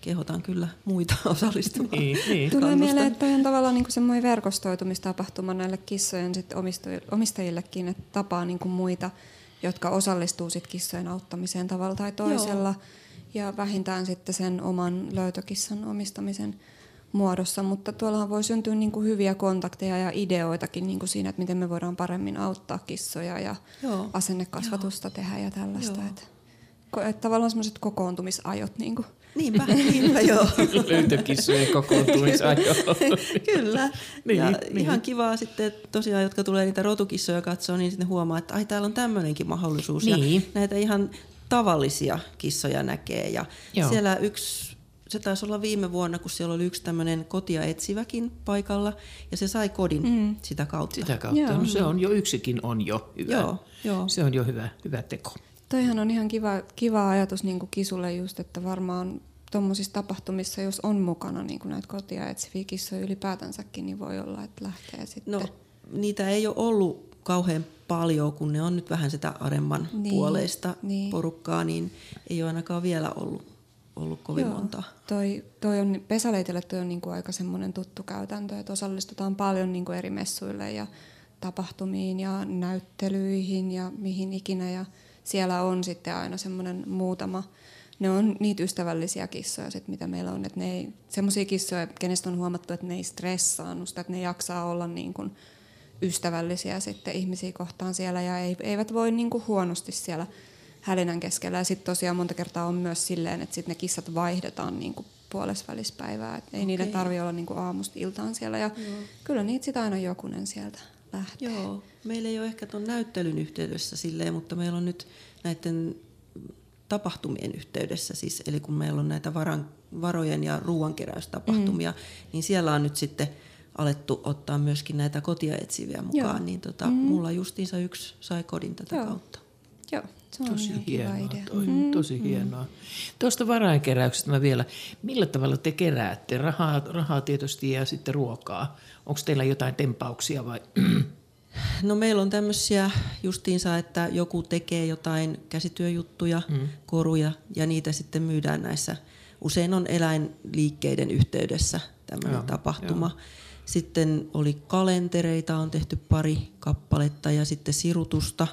kehotan kyllä muita [laughs] osallistumaan. Niin, niin. Tulee mieleen, että on tavallaan niinku semmoinen verkostoitumistapahtuma näille kissojen sit omistajillekin, että tapaa niinku muita, jotka osallistuu sit kissojen auttamiseen tavalla tai toisella. Ja vähintään sitten sen oman löytökissan omistamisen muodossa, mutta tuollahan voi syntyä niinku hyviä kontakteja ja ideoitakin niinku siinä, että miten me voidaan paremmin auttaa kissoja ja Joo. asennekasvatusta tehdä ja tällaista. Joo. Et, ko- et tavallaan semmoiset kokoontumisajot. Niinku. Niinpä, niinpä [laughs] joo. Löytökissojen kokoontumisajo. [laughs] Kyllä. Niin, ja niin. ihan kivaa sitten, että tosiaan, jotka tulee niitä rotukissoja katsoa, niin sitten huomaa, että ai täällä on tämmöinenkin mahdollisuus. Niin. Ja näitä ihan tavallisia kissoja näkee. Ja Joo. siellä yksi, se taisi olla viime vuonna, kun siellä oli yksi tämmöinen kotia etsiväkin paikalla, ja se sai kodin mm. sitä kautta. Sitä kautta. Joo. No se on jo, yksikin on jo hyvä. Joo, joo. Se on jo hyvä, hyvä teko. Toihan on ihan kiva, kiva ajatus niin kuin Kisulle just, että varmaan tuommoisissa tapahtumissa, jos on mukana niin kuin näitä kotia etsiviä kissoja ylipäätänsäkin, niin voi olla, että lähtee sitten. No, niitä ei ole ollut kauhean paljon, kun ne on nyt vähän sitä aremman Niin, puoleista niin. porukkaa, niin ei ole ainakaan vielä ollut, ollut kovin Joo. montaa. Toi, toi on, pesäleitille toi on niin kuin aika semmoinen tuttu käytäntö, että osallistutaan paljon niin kuin eri messuille ja tapahtumiin ja näyttelyihin ja mihin ikinä. Ja siellä on sitten aina semmoinen muutama, ne on niitä ystävällisiä kissoja, sit, mitä meillä on. Että ne ei, semmoisia kissoja, kenestä on huomattu, että ne ei stressaannu sitä, että ne jaksaa olla niin kuin ystävällisiä sitten ihmisiä kohtaan siellä ja ei, eivät voi niin kuin huonosti siellä hälinän keskellä. Ja sitten tosiaan monta kertaa on myös silleen, että sitten ne kissat vaihdetaan niin kuin puolesvälispäivää. Et ei okay. niiden tarvi olla niin kuin aamusta iltaan siellä. Ja kyllä niitä sitten aina jokunen sieltä lähtee. Joo, meillä ei ole ehkä tuon näyttelyn yhteydessä silleen, mutta meillä on nyt näiden tapahtumien yhteydessä, siis, eli kun meillä on näitä varan, varojen ja ruoankeräystapahtumia, mm. niin siellä on nyt sitten alettu ottaa myöskin näitä kotia etsiviä mukaan, Joo. niin tota, mm. mulla justiinsa yksi sai kodin tätä Joo. kautta. Joo, se on Tosi hienoa idea. toi, mm, tosi hienoa. Tuosta varainkeräyksestä mä vielä, millä tavalla te keräätte? Rahaa, rahaa tietysti ja sitten ruokaa. Onko teillä jotain tempauksia vai? [clears throat] No meillä on tämmöisiä justiinsa, että joku tekee jotain käsityöjuttuja, mm. koruja ja niitä sitten myydään näissä. Usein on eläinliikkeiden yhteydessä tämmöinen Joo, tapahtuma. Sitten oli kalentereita, on tehty pari kappaletta ja sitten sirutusta.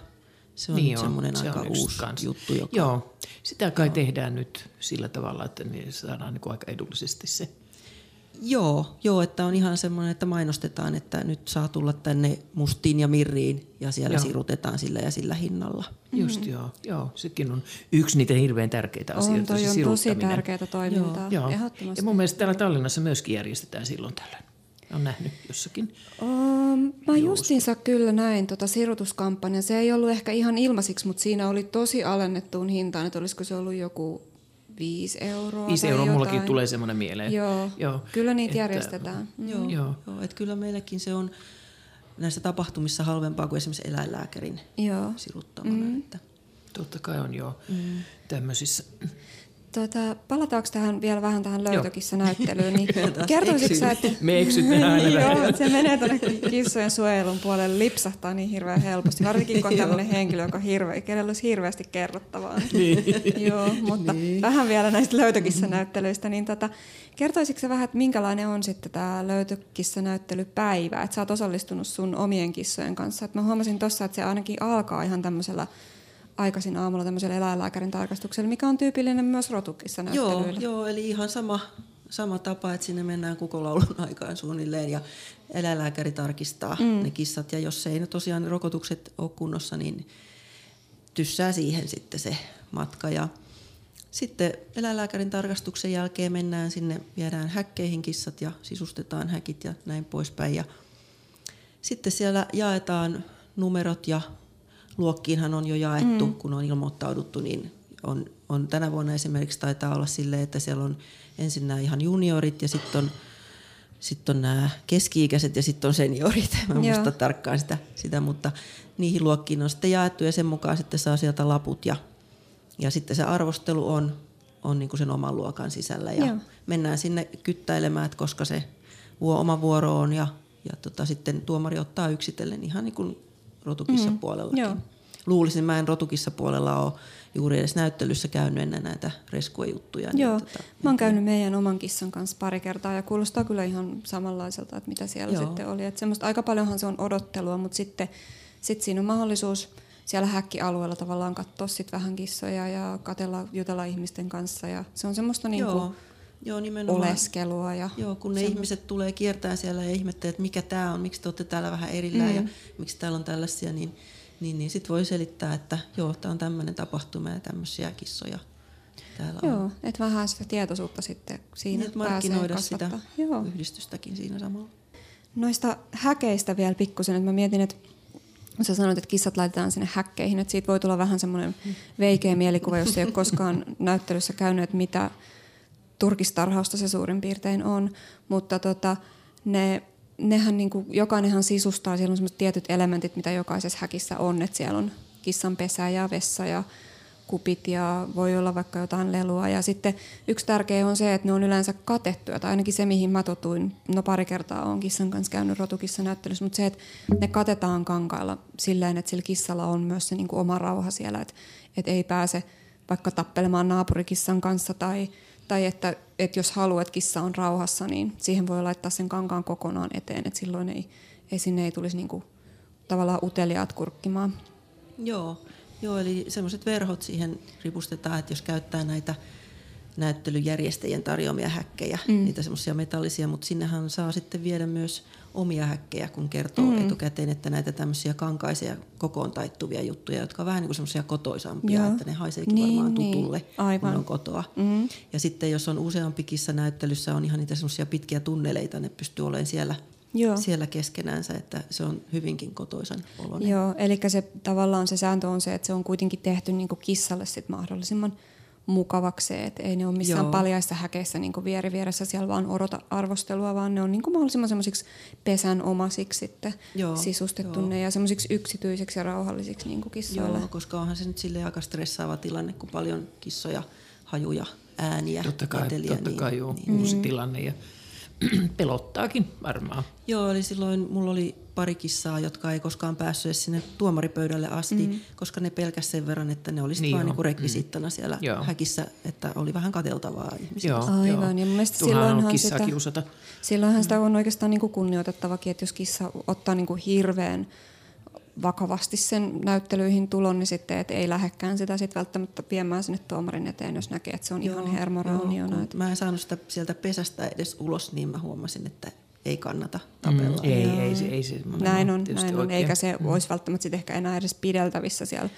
Se on niin on, semmoinen se aika on uusi kans. juttu. Joka... Joo, sitä kai tehdään nyt sillä tavalla, että niin saadaan niin aika edullisesti se. Joo, joo, että on ihan semmoinen, että mainostetaan, että nyt saa tulla tänne mustiin ja mirriin ja siellä Joo. joo. sirutetaan sillä ja sillä hinnalla. Just joo, joo, sekin on yksi niitä hirveän tärkeitä On, asioita, toi se on tosi tärkeää toimintaa. Joo. Ehdottomasti. Ja mun mielestä täällä Tallinnassa myöskin järjestetään silloin tällöin. On nähnyt jossakin. Um, mä justiinsa kyllä näin tota sirutuskampanjan. Se ei ollut ehkä ihan ilmaisiksi, mutta siinä oli tosi alennettuun hintaan, että olisiko se ollut joku 5 euroa Viisi tai euroa jotain. mullakin tulee semmoinen mieleen. Joo, Joo. kyllä niitä Että- järjestetään. Mm. Joo, Joo. joo. joo että kyllä meilläkin se on näissä tapahtumissa halvempaa kuin esimerkiksi eläinlääkärin Joo. siruttamana. Mm. Että. Totta kai on jo mm. tämmöisissä. Tota, palataanko tähän vielä vähän tähän löytökissä näyttelyyn, niin [laughs] kertoisitko sä, että... Me eksytään aina Joo, se menee tuonne kissojen suojelun puolelle, lipsahtaa niin hirveän helposti. Varsinkin kun on [laughs] tämmöinen henkilö, joka hirve, kenellä olisi hirveästi kerrottavaa. [laughs] Niin. Joo, mutta niin. vähän vielä näistä löytökissanäyttelyistä. Niin tota, kertoisitko sä vähän, että minkälainen on sitten tämä löytökissanäyttelypäivä? Että sä oot osallistunut sun omien kissojen kanssa. Et mä huomasin tuossa, että se ainakin alkaa ihan tämmöisellä aikaisin aamulla tämmöisellä eläinlääkärin tarkastuksella, mikä on tyypillinen myös rotukissa Joo, näyttelyillä. joo, eli ihan sama sama tapa, että sinne mennään kukolaulun [laughs] aikaan suunnilleen ja eläinlääkäri tarkistaa mm. ne kissat. Ja jos ei ne tosiaan rokotukset ole kunnossa, niin tyssää siihen sitten se matka. Ja sitten eläinlääkärin tarkastuksen jälkeen mennään sinne, viedään häkkeihin kissat ja sisustetaan häkit ja näin poispäin. Ja sitten siellä jaetaan numerot ja luokkiinhan on jo jaettu, mm. kun on ilmoittauduttu, niin on, on tänä vuonna esimerkiksi taitaa olla silleen, että siellä on ensin nämä ihan juniorit ja sitten on, sit on nämä keski-ikäiset ja sitten on seniorit. [laughs] Mä en muista tarkkaan sitä, sitä, mutta niihin luokkiin on sitten jaettu ja sen mukaan sitten saa sieltä laput ja, ja sitten se arvostelu on, on niin kuin sen oman luokan sisällä ja Joo. mennään sinne kyttäilemään, että koska se vuo oma vuoro on ja, ja tota, sitten tuomari ottaa yksitellen ihan niin kuin rotukissa mm. puolellakin. Joo. Luulisin, mä en rotukissa puolella ole juuri edes näyttelyssä käynyt ennen näitä reskuejuttuja. Niin Joo, tota, mä oon käynyt meidän oman kissan kanssa pari kertaa ja kuulostaa kyllä ihan samanlaiselta, että mitä siellä Joo. sitten oli. Että semmoista, aika paljonhan se on odottelua, mutta sitten sit siinä on mahdollisuus siellä häkkialueella tavallaan katsoa sit vähän kissoja ja katella, jutella ihmisten kanssa ja se on semmoista niinku Joo. Joo, nimenomaan. oleskelua. Ja Joo, kun ne ihmiset tulee kiertää siellä ja ihmettelee, että mikä tämä on, miksi te olette täällä vähän erillään mm. ja miksi täällä on tällaisia, niin niin, niin sitten voi selittää, että joo, tämä on tämmöinen tapahtuma ja tämmöisiä kissoja täällä joo, on. että vähän sitä tietoisuutta sitten siinä niin, markkinoida sitä joo. yhdistystäkin siinä samalla. Noista häkeistä vielä pikkusen, että mä mietin, että sä sanoit, että kissat laitetaan sinne häkkeihin, että siitä voi tulla vähän semmoinen veikeä mielikuva, jos ei ole koskaan [laughs] näyttelyssä käynyt, että mitä turkistarhausta se suurin piirtein on, mutta tota, ne nehän niin kuin, jokainenhan sisustaa, siellä on tietyt elementit, mitä jokaisessa häkissä on, että siellä on kissan pesä ja vessa ja kupit ja voi olla vaikka jotain lelua. Ja sitten yksi tärkeä on se, että ne on yleensä katettuja, tai ainakin se, mihin mä totuin, no pari kertaa on kissan kanssa käynyt rotukissa näyttelyssä, mutta se, että ne katetaan kankailla silleen, että sillä kissalla on myös se niin kuin oma rauha siellä, että, että ei pääse vaikka tappelemaan naapurikissan kanssa tai tai että, että jos haluat, että kissa on rauhassa, niin siihen voi laittaa sen kankaan kokonaan eteen, että silloin ei, ei sinne ei tulisi niinku tavallaan uteliaat kurkkimaan. Joo, joo eli semmoiset verhot siihen ripustetaan, että jos käyttää näitä näyttelyjärjestäjien tarjoamia häkkejä, mm. niitä semmoisia metallisia, mutta sinnehän saa sitten viedä myös omia häkkejä, kun kertoo mm. etukäteen, että näitä tämmöisiä kankaisia kokoon taittuvia juttuja, jotka on vähän niin kuin semmoisia kotoisampia, Joo. että ne haiseekin niin, varmaan niin. tutulle, niin. Aivan. kun on kotoa. Mm. Ja sitten jos on useampi kissa näyttelyssä, on ihan niitä semmoisia pitkiä tunneleita, ne pystyy olemaan siellä Joo. siellä keskenänsä, että se on hyvinkin kotoisan oloinen. Joo, eli se tavallaan se sääntö on se, että se on kuitenkin tehty niin kuin kissalle sit mahdollisimman mukavaksi että ei ne ole missään Joo. paljaissa häkeissä niin vieri vieressä siellä vaan odota arvostelua, vaan ne on niin kuin mahdollisimman semmoisiksi pesän omasiksi sitten Joo. sisustettu ne ja semmoisiksi yksityisiksi ja rauhallisiksi niin kuin kissoille. Joo, koska onhan se nyt sille aika stressaava tilanne, kun paljon kissoja, hajuja, ääniä, Totta kai, totta niin, kai joo, niin. uusi mm. tilanne ja [clears throat] pelottaakin varmaan. Joo, eli silloin mulla oli pari kissaa, jotka ei koskaan päässyt sinne tuomaripöydälle asti, mm. koska ne pelkäs sen verran, että ne olisivat niin vain niinku rekvisiittana mm. siellä joo. häkissä, että oli vähän kateltavaa ihmisille. Joo, Aivan, joo. ja mun mielestä silloinhan sitä, kiusata. silloinhan sitä on oikeastaan niinku kunnioitettavakin, että jos kissa ottaa niinku hirveän vakavasti sen näyttelyihin tulon, niin sitten et ei lähdekään sitä sit välttämättä viemään sinne tuomarin eteen, jos näkee, että se on joo, ihan hermorauniona. Mä en saanut sitä sieltä pesästä edes ulos, niin mä huomasin, että ei kannata tapella. Mm, ei, ei, ei, ei se näin on, näin on. eikä se mm. olisi välttämättä sit ehkä enää edes pideltävissä siellä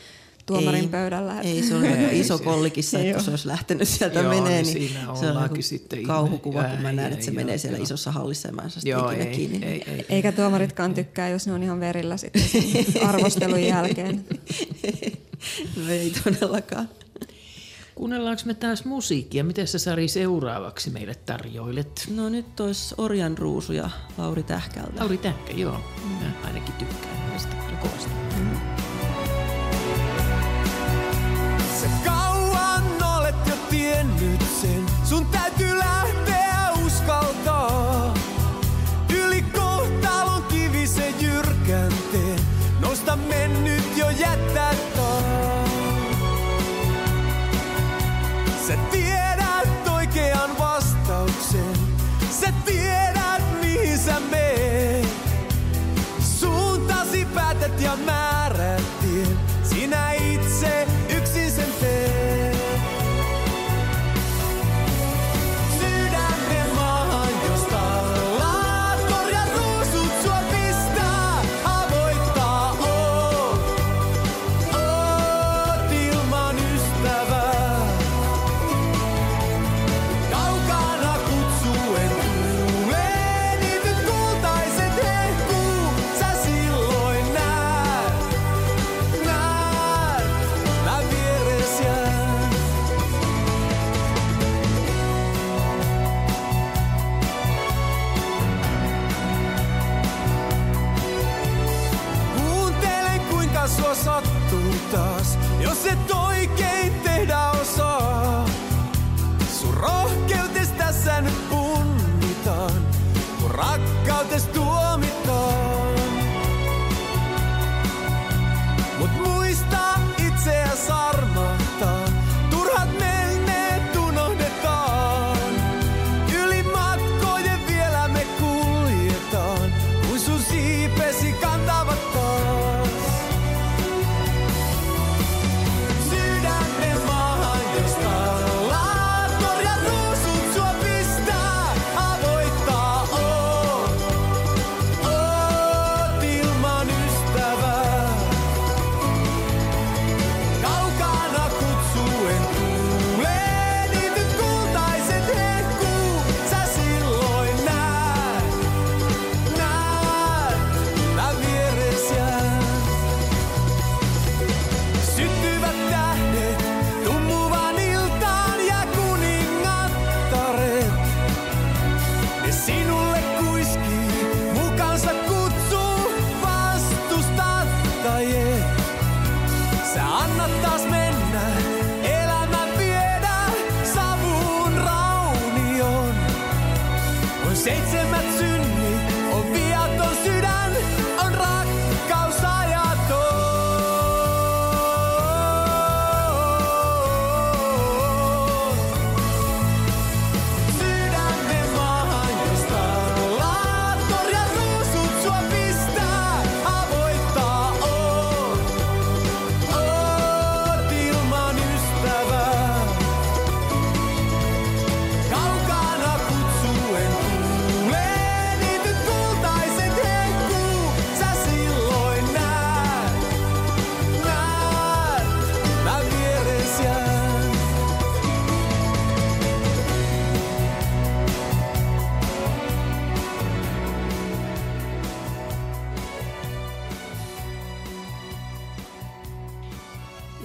tuomarin ei, pöydällä. Ei, se on ei, iso kollikissa, että se olisi lähtenyt sieltä joo, menee, niin, niin se on niin sitten kauhukuva, kun mä näen, että se joo, menee siellä joo. isossa hallissa ja mä en saa joo, ei, kiinni. Ei, ei, ei, Eikä tuomaritkaan tykkää, jos ne on ihan verillä sitten [laughs] arvostelun jälkeen. no ei todellakaan. Kuunnellaanko me taas musiikkia? Miten sä Sari seuraavaksi meille tarjoilet? No nyt olisi Orjan ruusu ja Lauri Tähkältä. Lauri Tähkä, joo. Mm. Mä ainakin tykkään näistä kovasti.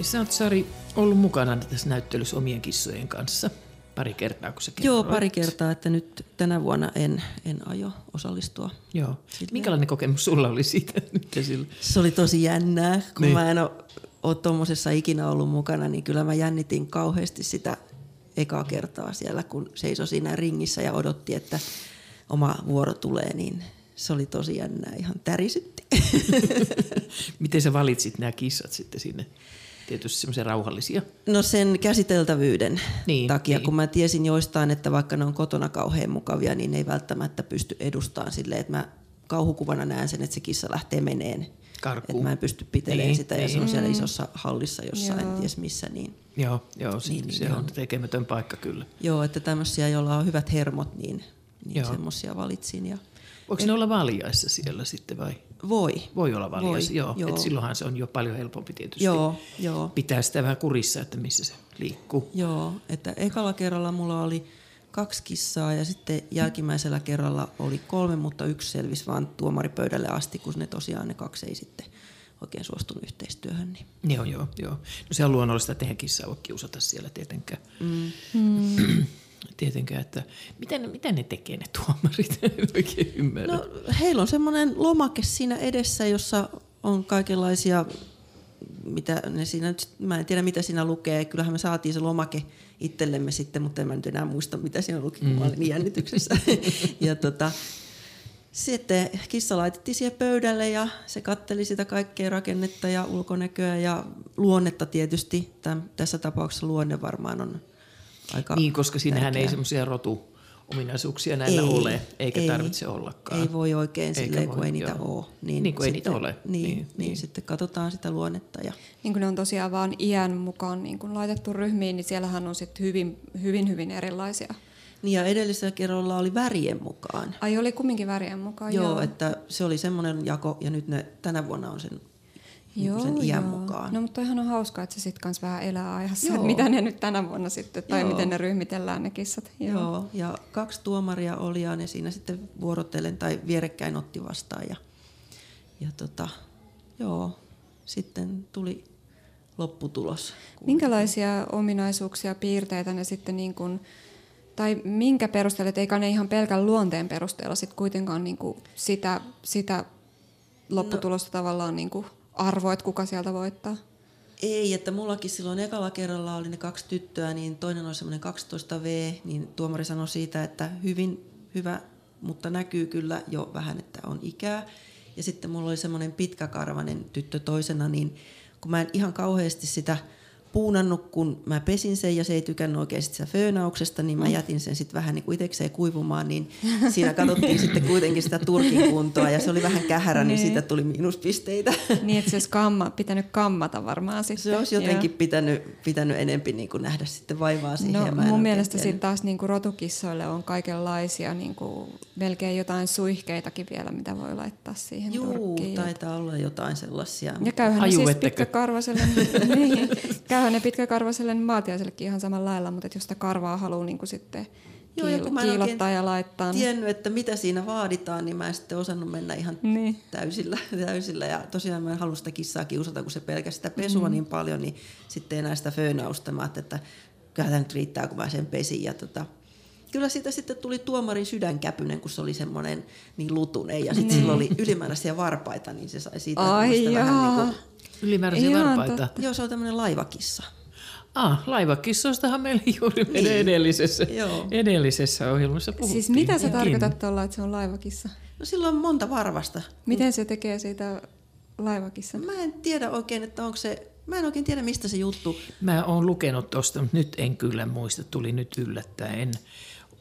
Sä oot Sari ollut mukana tässä näyttelyssä omien kissojen kanssa pari kertaa, kun sä Joo, kerroit. pari kertaa, että nyt tänä vuonna en, en aio osallistua. Joo. Minkälainen kokemus sulla oli siitä? [laughs] Se oli tosi jännää, kun niin. mä en ole, ole tuommoisessa ikinä ollut mukana, niin kyllä mä jännitin kauheasti sitä ekaa kertaa siellä, kun seisoi siinä ringissä ja odotti, että oma vuoro tulee, niin se oli tosi jännää, ihan tärisytti. [laughs] Miten sä valitsit nämä kissat sitten sinne? Tietysti semmoisia rauhallisia. No sen käsiteltävyyden Niin, niin, takia, niin. niin. kun mä tiesin joistain, että vaikka ne on kotona kauhean mukavia, niin ne ei välttämättä pysty edustamaan silleen, että mä kauhukuvana näen sen, että se kissa lähtee meneen. Karkuun. Että mä en pysty pitelemään Niin, niin, sitä ja se on niin. siellä isossa hallissa jossain, Joo. en ties missä. Niin. Joo, joo se, Niin, niin, se joo. on tekemätön paikka kyllä. Joo, että tämmöisiä, joilla on hyvät hermot, niin, niin Joo. semmoisia valitsin. Ja Voiko ne olla valjaissa siellä sitten vai? Voi. Voi olla valjaissa, Voi, joo. joo. Et silloinhan se on jo paljon helpompi tietysti Joo, joo. pitää sitä vähän kurissa, että missä se liikkuu. Joo, että ekalla kerralla mulla oli kaksi kissaa ja sitten jälkimmäisellä kerralla oli kolme, mutta yksi selvisi vaan tuomaripöydälle asti, kun ne tosiaan ne kaksi ei sitten oikein suostunut yhteistyöhön. Niin. Joo, joo, joo. No se on luonnollista, että eihän kissaa voi kiusata siellä tietenkään. Mm. Tietenkään, että miten, miten ne tekee ne tuomarit? [laughs] En oikein ymmärrä. No, heillä on semmoinen lomake siinä edessä, jossa on kaikenlaisia, mitä ne siinä nyt, mä en tiedä mitä siinä lukee. Kyllähän me saatiin se lomake itsellemme sitten, mutta en mä nyt enää muista mitä siinä luki, kun mä olin niin jännityksessä. [laughs] ja tota, sitten kissa laitettiin siihen pöydälle ja se katteli sitä kaikkea rakennetta ja ulkonäköä ja luonnetta tietysti. Täm, tässä tapauksessa luonne varmaan on aika niin, koska siinähän ei semmoisia rotuominaisuuksia näillä Ei, ole, eikä ei. tarvitse ollakaan. Ei voi oikein Eikä silleen, voi, kun ei niitä joo. ole. Niin, kun ei niitä ole. Niin, Niin, niin, niin. niin, sitten katsotaan sitä luonnetta. Ja, Niin kun ne on tosiaan vaan iän mukaan niin kun laitettu ryhmiin, niin siellähän on sit hyvin, hyvin, hyvin erilaisia. niin ja edellisellä kerralla oli värien mukaan. Ai oli kumminkin värien mukaan, Joo, joo. että se oli semmoinen jako ja nyt ne tänä vuonna on sen, joo, sen iän mukaan. No mutta toihan on hauskaa, että se sitten kans vähän elää ajassa, Joo. että mitä ne nyt tänä vuonna sitten, tai Joo. miten ne ryhmitellään ne kissat. Joo. Joo, ja kaksi tuomaria oli ja ne siinä sitten vuorotellen tai vierekkäin otti vastaan. Ja, ja tota, joo, sitten tuli lopputulos. Minkälaisia ominaisuuksia, piirteitä ne sitten niin kuin, tai minkä perusteella, että eikä ne ihan pelkän luonteen perusteella sit kuitenkaan niin kuin sitä, sitä lopputulosta no. tavallaan niin kuin arvo, että kuka sieltä voittaa? Ei, että mullakin silloin ekalla kerralla oli ne kaksi tyttöä, niin toinen oli semmoinen 12V, niin tuomari sanoi siitä, että hyvin hyvä, mutta näkyy kyllä jo vähän, että on ikää. Ja sitten mulla oli semmoinen pitkäkarvainen tyttö toisena, niin kun mä en ihan kauheasti sitä puunannut, kun mä pesin sen ja se ei tykännyt oikein sitä föönauksesta, niin mä jätin sen sitten vähän niin kuin itsekseen kuivumaan, niin siinä katsottiin sitten kuitenkin sitä turkin kuntoa ja se oli vähän kähärä, niin, Niin. siitä tuli miinuspisteitä. Niin, että se olisi kamma, pitänyt kammata varmaan sitten. Se olisi jotenkin pitänyt, pitänyt enempi niin kuin nähdä sitten vaivaa siihen. No, ja mä en mun mielestä sitten taas niinku rotukissoille on kaikenlaisia, niinku, melkein jotain suihkeitakin vielä, mitä voi laittaa siihen Juu, turkkiin. taitaa olla jotain sellaisia. Ja käyhän siis pitkäkarvaselle, [laughs] niin, [laughs] käyhän ne pitkäkarvaselle maatiaisellekin ihan samalla lailla, mutta jos sitä karvaa haluaa niin kuin sitten Joo, ja kun mä en kiilottaa ja laittaa. Niin, tiennyt, että mitä siinä vaaditaan, niin mä en sitten osannut mennä ihan Niin. täysillä, [laughs] täysillä. Ja tosiaan mä en halua sitä kissaa kiusata, kun se pelkästään sitä pesua mm. niin paljon, niin sitten enää sitä föönausta. Mä että kyllä tämä nyt riittää, kun mä sen pesin. Ja tota, kyllä siitä sitten tuli tuomarin sydänkäpynen, kun se oli semmoinen niin lutunen. Ja sitten sillä oli ylimääräisiä varpaita, niin se sai siitä vähän niin kuin, Ylimääräisiä Ihan varpaita. Joo, se on tämmöinen laivakissa. Ah, laivakissoistahan meillä juuri meidän edellisessä, Joo. edellisessä ohjelmassa puhuttiin. siis mitä sä Niin. tarkoitat tuolla, että se on laivakissa? No sillä on monta varvasta. Miten se tekee siitä laivakissa? Mä en tiedä oikein, että onko se... Mä en oikein tiedä, mistä se juttu. Mä oon lukenut tosta, mutta nyt en kyllä muista, tuli nyt yllättäen.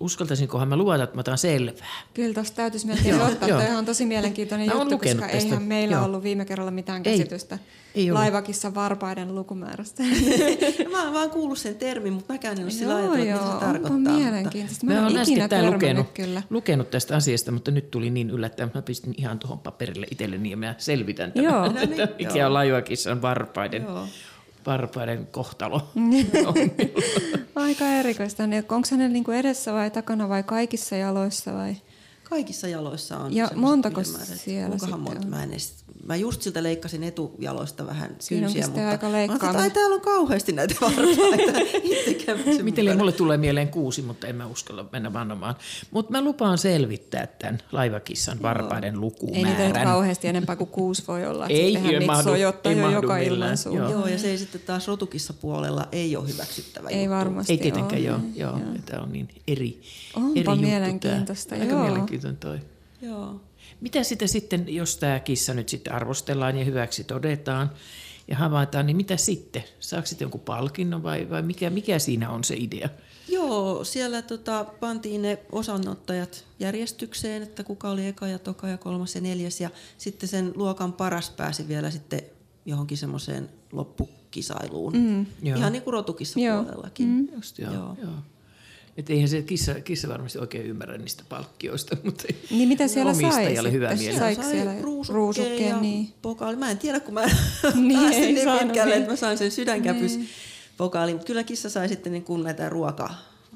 Uskaltaisinkohan mä luvata, että mä otan selvää. Kyllä tuosta täytyisi Joo, ottaa. joo. Tämä on tosi mielenkiintoinen Mä juttu, koska tästä. eihän meillä Joo. ollut viime kerralla mitään Ei. käsitystä Ei laivakissa varpaiden lukumäärästä. [laughs] mä oon vaan kuullut sen termin, mutta mäkään en ole sillä Joo, ajatellut, mitä se onpa tarkoittaa. mielenkiintoista. Mä, Mä en oon ole äsken ikinä lukenut, kyllä. lukenut tästä asiasta, mutta nyt tuli niin yllättäen, että mä pistin ihan tuohon paperille itselleni ja mä selvitän tämän, Joo. että No niin, mikä on laivakissan varpaiden, Joo. Varpaiden kohtalo. [laughs] Aika erikoista. Niin Onko ne niinku edessä vai takana vai kaikissa jaloissa vai? Kaikissa jaloissa on Ja montako siellä sitten monta? on? Mä, en edes, mä just siltä leikkasin etujaloista vähän Siinä kynsiä, mutta aika mä ai leikkaaminen. täällä on kauheasti näitä varpaita. [laughs] Miten mulle tulee mieleen kuusi, mutta en mä uskalla mennä vannomaan. Mutta mä lupaan selvittää tämän laivakissan varpaiden Ei niitä nyt lukumäärän. kauheasti enempää kuin kuusi voi olla. Ei, Sittenhän ei niitä mahdu- sojottaa ei jo joka millään. Joo. Joo, ja se ei sitten taas rotukissa puolella ei ole hyväksyttävä Ei juttu. varmasti Ei tietenkään, ole. joo. joo. Tämä on niin eri, Onpa eri juttu mielenkiintoista, tää. Aika joo. mielenkiintoinen toi. Joo. Mitä sitä sitten, jos tämä kissa nyt sitten arvostellaan ja hyväksi todetaan ja havaitaan, niin mitä sitten? Saako sitten jonkun palkinnon vai, vai mikä, mikä siinä on se idea? Joo, siellä tota, pantiin ne osanottajat järjestykseen, että kuka oli eka ja toka ja kolmas ja neljäs. Ja sitten sen luokan paras pääsi vielä sitten johonkin semmoiseen loppukisailuun. Mm, joo. Ihan niin kuin rotukissa Joo. puolellakin. Mm. Just joo. Joo. joo. Joo. Et eihän se kissa, kissa varmasti oikein ymmärrä niistä palkkioista, [laughs] mutta Niin mitä siellä sai omistajalle hyvä sitten? mieli. Saiko Sai siellä ruusukkeen ruusukkeen, ja niin. pokaali. Mä en tiedä, kun mä [laughs] Niin, pääsin niin pitkälle, niin. että mä sain sen sydänkäpys pokaalin. Mutta kyllä kissa sai sitten niin kuin näitä ruoka,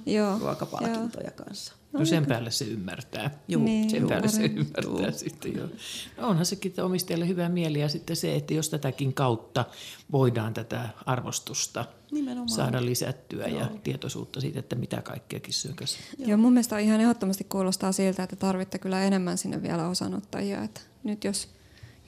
Joo, ruokapalkintoja kanssa. No sen päälle se ymmärtää. Juu, Niin, sen päälle se ymmärtää sitten joo. No onhan sekin että omistajalle hyvä mieli ja sitten se, että jos tätäkin kautta voidaan tätä arvostusta Nimenomaan. saada lisättyä ja tietoisuutta siitä, että mitä kaikkea kanssa. Joo, mun mielestä ihan ehdottomasti kuulostaa siltä, että tarvitte kyllä enemmän sinne vielä osanottajia. Että nyt jos,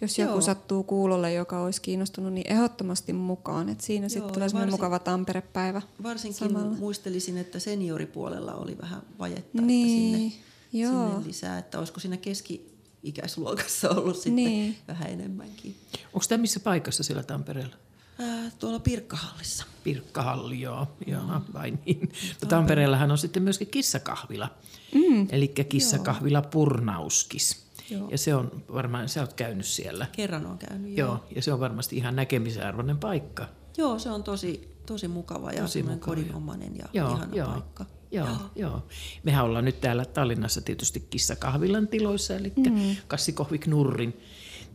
jos joku Joo. sattuu kuulolle, joka olisi kiinnostunut, niin ehdottomasti mukaan. Että siinä Joo, sitten tulee varsin- mukava Tampere-päivä. Varsinkin samalla. muistelisin, että senioripuolella oli vähän vajetta, Niin, että sinne, joo. sinne lisää, että olisiko siinä keski-ikäisluokassa ollut sitten Niin. vähän vähän enemmänkin. Onko tämä missä paikassa siellä Tampereella? Ää, tuolla Pirkkahallissa. Pirkkahalli, joo. Jaha, vai niin. No, Tampereellahan on sitten myöskin kissakahvila. Mm. Eli kissakahvila Purnauskis. Joo. Ja se on varmaan, sä oot käynyt siellä. Kerran on käynyt. Joo, ja se on varmasti ihan näkemisen arvoinen paikka. Joo, se on tosi, tosi mukava ja Tosi mukava, kodinomainen ja Joo, ihana joo, paikka. Joo, joo. joo. Mehän ollaan nyt täällä Tallinnassa tietysti kissakahvilan tiloissa, eli mm. Kassi Nurrin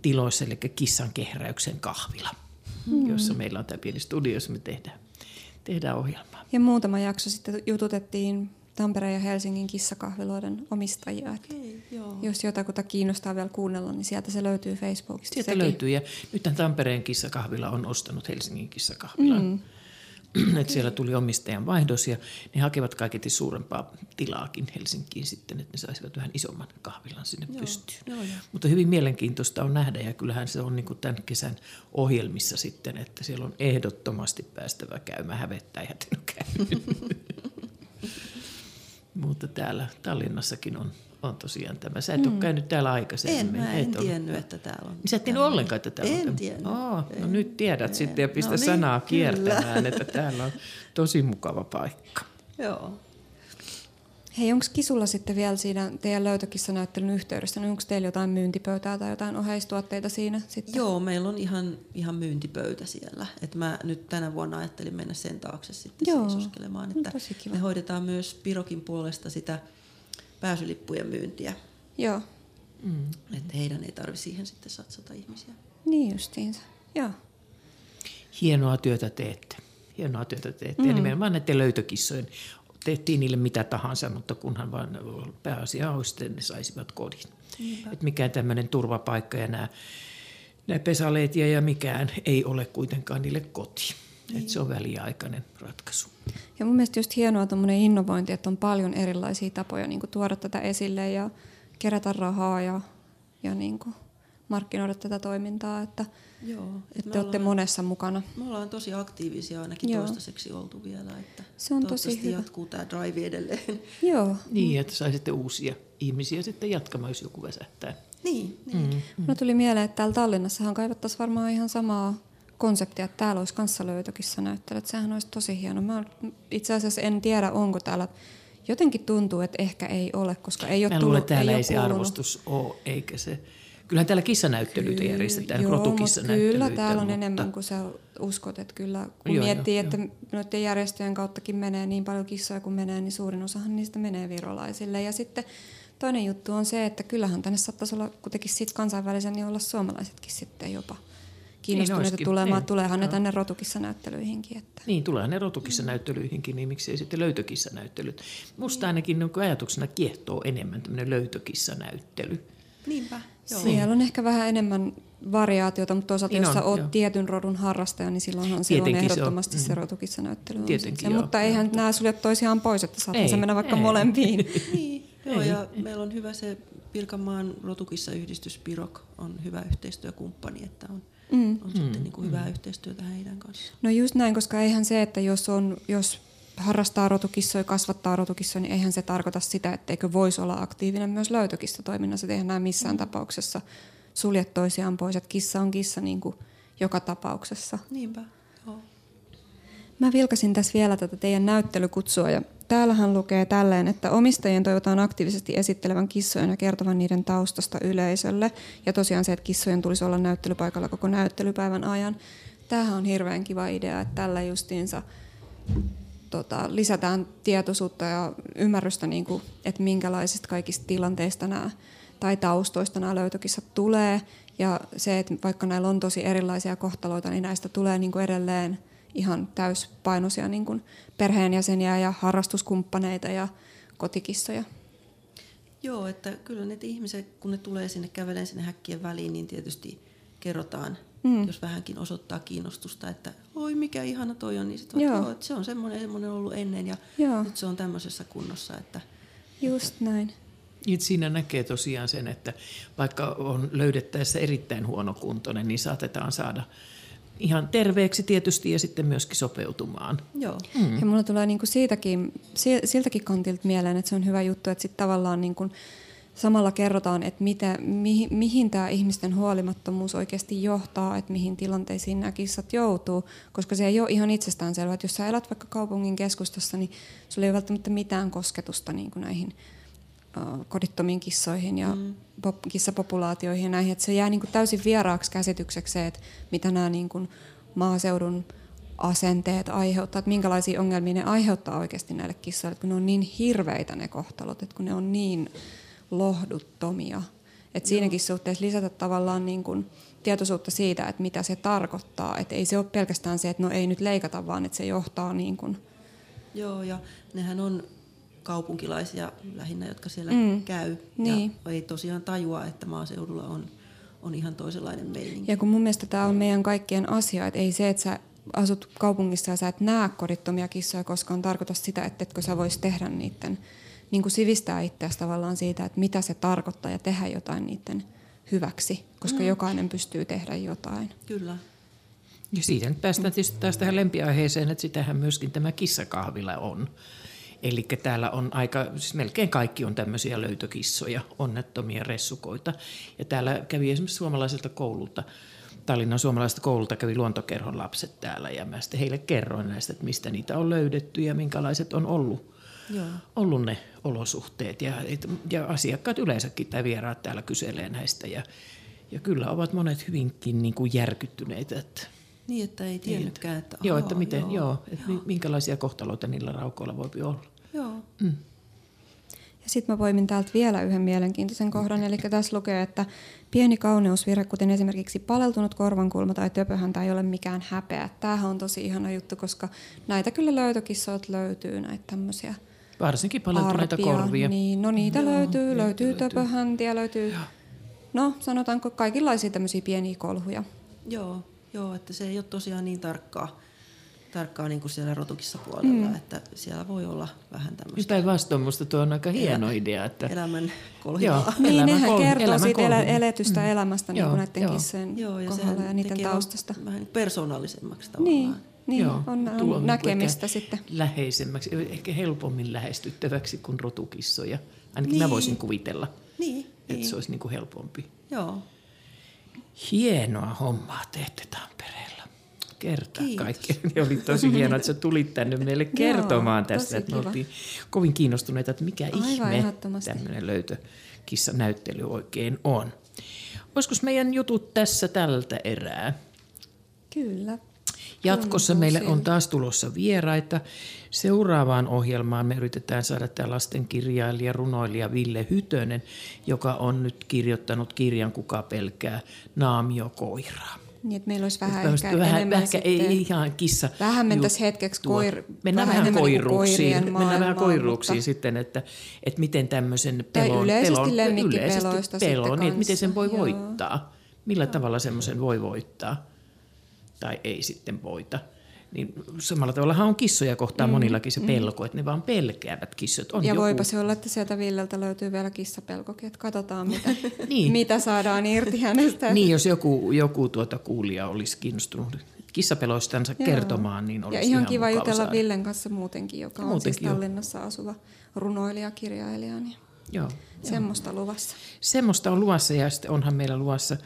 tiloissa, eli kissan kehräyksen kahvila, mm. jossa meillä on tämä pieni studio, jossa me tehdään, tehdään ohjelmaa. Ja muutama jakso sitten jututettiin Tampereen ja Helsingin kissakahviloiden omistajia. Että Okei, joo. jos jotakuta kiinnostaa vielä kuunnella, niin sieltä se löytyy Facebookista. Sieltä sekin. löytyy, ja nyt Tampereen kissakahvila on ostanut Helsingin kissakahvilan. Mm. [clears throat] että siellä tuli omistajan vaihdos ja ne hakevat kaiketi suurempaa tilaakin Helsinkiin sitten, että ne saisivat vähän isomman kahvilan sinne joo, pystyyn. Joo, joo. Mutta hyvin mielenkiintoista on nähdä ja kyllähän se on niin kuin tämän kesän ohjelmissa sitten, että siellä on ehdottomasti päästävä käymään hävettää ja [laughs] Mutta täällä Tallinnassakin on on tosiaan tämä. Sä et mm. ole käynyt täällä aikaisemmin. En, mä en tiennyt, että täällä on. Sä et tiennyt ollenkaan, että täällä en on. Tiennyt. Oh, no nyt tiedät en. sitten ja pistä no niin, sanaa kiertämään, että täällä on tosi mukava paikka. Joo. Hei, onko Kisulla sitten vielä siinä teidän löytökissa-näyttelyn yhteydessä, niin onko teillä jotain myyntipöytää tai jotain oheistuotteita siinä sitten? Joo, meillä on ihan, ihan myyntipöytä siellä. Et mä nyt tänä vuonna ajattelin mennä sen taakse sitten Joo, seisoskelemaan. Että no, me hoidetaan myös Pirokin puolesta sitä pääsylippujen myyntiä. Joo. Mm. Että heidän ei tarvitse siihen sitten satsata ihmisiä. Niin justiinsa, joo. Hienoa työtä teette. Hienoa työtä teette. Mm. Ja nimenomaan näiden löytökissojen tehtiin niille mitä tahansa, mutta kunhan vaan pääasia olisi, että ne saisivat kodin. Että mikään tämmöinen turvapaikka ja nämä, nämä pesaleet ja mikään ei ole kuitenkaan niille koti. Niin. Että se on väliaikainen ratkaisu. Ja mun mielestä just hienoa tuommoinen innovointi, että on paljon erilaisia tapoja niin tuoda tätä esille ja kerätä rahaa ja, ja niin kuin markkinoida tätä toimintaa. Että, Joo, että te olette monessa mukana. Me ollaan tosi aktiivisia ainakin Joo. toistaiseksi oltu vielä. Että se on tosi hyvä. jatkuu tämä drive edelleen. Joo. Niin, että saisitte uusia ihmisiä sitten jatkamaan, jos joku väsähtää. Niin, niin. Mm, mm. tuli mieleen, että täällä Tallinnassahan kaivattaisiin varmaan ihan samaa konseptia, että täällä olisi kanssa löytökissä näyttelyt. Sehän olisi tosi hieno. Mä itse asiassa en tiedä, onko täällä jotenkin tuntuu, että ehkä ei ole, koska ei ole Mä tullut. Luulen, täällä ei, ei se arvostus ole, eikä se. Kyllähän täällä kissanäyttelyitä kyllä, järjestetään, joo, rotukissanäyttelyitä. Kyllä täällä on mutta... enemmän kuin sä uskot, että kyllä kun joo, miettii, joo, että joo. noiden järjestöjen kauttakin menee niin paljon kissoja kuin menee, niin suurin osahan niistä menee virolaisille. Ja sitten toinen juttu on se, että kyllähän tänne saattaisi olla kuitenkin sit kansainvälisen, niin olla suomalaisetkin sitten jopa kiinnostuneita niin tulemaan. Niin, Tuleehan ne tänne rotukissa näyttelyihinkin. Että. Niin, tulee ne rotukissa näyttelyihinkin, niin miksei sitten löytökissa näyttelyt. Musta ainakin niin ajatuksena kiehtoo enemmän tämmöinen löytökissa näyttely. Niinpä. Joo. Siellä on ehkä vähän enemmän variaatiota, mutta toisaalta niin jos sä oot tietyn rodun harrastaja, niin silloinhan se on ehdottomasti se, on. se rotukissa näyttely. Tietenkin se, mutta eihän nämä sulje toisiaan pois, että saattaa se mennä vaikka ei. molempiin. [laughs] niin, joo, ei. ja meillä on hyvä se Pirkanmaan rotukissa yhdistys Pirok on hyvä yhteistyökumppani, että on mm. on mm. sitten niin kuin hyvää mm. yhteistyötä heidän kanssaan. No just näin, koska eihän se, että jos, on, jos harrastaa rotukissoja, kasvattaa rotukissoja, niin eihän se tarkoita sitä, etteikö voisi olla aktiivinen myös löytökisstotoiminnassa. Eihän nämä missään mm. tapauksessa sulje toisiaan pois, että kissa on kissa niin kuin joka tapauksessa. Niinpä, joo. Mä vilkasin tässä vielä tätä teidän näyttelykutsua ja täällähän lukee tälleen, että omistajien toivotaan aktiivisesti esittelevän kissojen ja kertovan niiden taustasta yleisölle. Ja tosiaan se, että kissojen tulisi olla näyttelypaikalla koko näyttelypäivän ajan. Tämähän on hirveän kiva idea, että tällä justiinsa tota, lisätään tietoisuutta ja ymmärrystä, niin kuin, että minkälaisista kaikista tilanteista nämä tai taustoista nämä löytökissat tulee. Ja se, että vaikka näillä on tosi erilaisia kohtaloita, niin näistä tulee niin kuin edelleen ihan täyspainoisia niin kuin perheenjäseniä ja harrastuskumppaneita ja kotikissoja. Joo, että kyllä ne ihmiset, kun ne tulee sinne käveleen sinne häkkien väliin, niin tietysti kerrotaan, mm. jos vähänkin osoittaa kiinnostusta, että oi mikä ihana toi on, niin sit Joo. Joo, että se on semmoinen, semmoinen ollut ennen ja Joo. nyt se on tämmöisessä kunnossa. Että, Just että, näin. Niin siinä näkee tosiaan sen, että vaikka on löydettäessä erittäin huonokuntoinen, niin saatetaan saada ihan terveeksi tietysti ja sitten myöskin sopeutumaan. Joo. Mm. Ja mulla tulee niinku siitäkin, siltäkin kantilta mieleen, että se on hyvä juttu, että sitten tavallaan niinku samalla kerrotaan, että mitä, mihin, mihin tämä ihmisten huolimattomuus oikeasti johtaa, että mihin tilanteisiin nämä kissat joutuu, koska se ei ole ihan itsestäänselvää, että jos sä elät vaikka kaupungin keskustassa, niin sulla ei ole välttämättä mitään kosketusta niin kuin näihin kodittomiin kissoihin ja mm. pop, kissapopulaatioihin ja näihin, että se jää niin kuin täysin vieraaksi käsitykseksi se, että mitä nämä niin kuin maaseudun asenteet aiheuttaa, että minkälaisia ongelmia ne aiheuttaa oikeasti näille kissoille, että kun ne on niin hirveitä ne kohtalot, että kun ne on niin lohduttomia. Että siinäkin suhteessa lisätä tavallaan niin kuin tietoisuutta siitä, että mitä se tarkoittaa. Että ei se ole pelkästään se, että no ei nyt leikata, vaan että se johtaa niin kuin Joo, ja nehän on kaupunkilaisia lähinnä, jotka siellä mm. käy. Niin. Ja ei tosiaan tajua, että maaseudulla on, on ihan toisenlainen meininki. Ja kun mun mielestä tämä on meidän kaikkien asia, että ei se, että sä asut kaupungissa ja sä et näe kodittomia kissoja koskaan, tarkoita sitä, että etkö sä vois tehdä niiden, niin kuin sivistää itseäsi tavallaan siitä, että mitä se tarkoittaa ja tehdä jotain niiden hyväksi, koska mm. jokainen pystyy tehdä jotain. Kyllä. Ja siitä nyt päästään tietysti taas tähän lempiaiheeseen, että sitähän myöskin tämä kissakahvila on. Eli täällä on aika, siis melkein kaikki on tämmöisiä löytökissoja, onnettomia ressukoita. Ja täällä kävi esimerkiksi suomalaiselta koululta, Tallinnan suomalaisesta koululta kävi luontokerhon lapset täällä ja mä sitten heille kerroin näistä, että mistä niitä on löydetty ja minkälaiset on ollut, Joo. ollut ne olosuhteet. Ja, ja asiakkaat yleensäkin tai vieraat täällä kyselee näistä ja, ja kyllä ovat monet hyvinkin niin kuin järkyttyneitä, että niin, että ei tiennytkään, että Joo, että miten, joo, joo, että joo. minkälaisia kohtaloita niillä raukoilla voi olla. Joo. Mm. Ja sitten mä poimin täältä vielä yhden mielenkiintoisen kohdan, eli tässä lukee, että pieni kauneusvirhe, kuten esimerkiksi paleltunut korvankulma tai töpöhäntä ei ole mikään häpeä. Tämähän on tosi ihana juttu, koska näitä kyllä löytökissoilta löytyy näitä tämmöisiä Varsinkin paleltuneita arpia. korvia. Niin, no niitä Joo, löytyy, niitä löytyy, löytyy töpöhäntiä, löytyy, Joo. no sanotaanko kaikenlaisia tämmöisiä pieniä kolhuja. Joo, Joo, että se ei ole tosiaan niin tarkkaa, tarkkaa niin kuin siellä rotukissa puolella, mm. että siellä voi olla vähän tämmöistä. Päinvastoin minusta tuo on aika hieno idea. Että... Elämän kolhivaa. Niin, elämän nehän kol- kertoo siitä elä, eletystä mm. elämästä niin kuin näiden kissojen joo, ja kohdalla ja niiden taustasta. Vähän persoonallisemmaksi tavallaan. Niin. Niin, Joo, on, on niinku näkemistä sitten. Läheisemmäksi, ehkä helpommin lähestyttäväksi kuin rotukissoja. Ainakin niin. mä voisin kuvitella, niin, että niin. se olisi niin kuin helpompi. Joo. Hienoa hommaa teette Tampereella. Kertaa kaikki. Ja oli tosi hienoa, että sä tulit tänne meille kertomaan Joo, tästä. Että me oltiin kovin kiinnostuneita, että mikä Aivan ihme tämmöinen löytökissanäyttely oikein on. Olisiko meidän jutut tässä tältä erää? Kyllä. Jatkossa meille on taas tulossa vieraita. Seuraavaan ohjelmaan me yritetään saada tämä lastenkirjailija, runoilija Ville Hytönen, joka on nyt kirjoittanut kirjan Kuka pelkää naamio koiraa. Niin, että meillä olisi vähän ehkä vähän, enemmän ehkä sitten, ei ihan kissa. Vähän mentäisiin hetkeksi koir, mennään vähän, vähän koiruuksiin, maailmaa, mennään vähän koiruuksiin mutta, sitten, että, että miten tämmöisen pelon, yleisesti pelon, yleisesti pelon niin, että miten sen voi Joo. voittaa. Millä Joo. tavalla semmoisen voi voittaa tai ei sitten voita. Niin samalla tavalla on kissoja kohtaan mm, monillakin se mm. pelko, että ne vaan pelkäävät kissat. On ja joku... voipa se olla, että sieltä Villeltä löytyy vielä kissapelkokin, että katsotaan mitä, [laughs] niin. mitä saadaan irti hänestä. [laughs] niin, jos joku, joku tuota kuulija olisi kiinnostunut kissapeloistansa Joo. kertomaan, niin olisi Ja ihan, ihan kiva jutella saada. Villen kanssa muutenkin, joka on muutenkin siis Tallinnassa jo. asuva runoilija, kirjailija. Niin Joo. Semmoista luvassa. Semmoista on luvassa ja sitten onhan meillä luvassa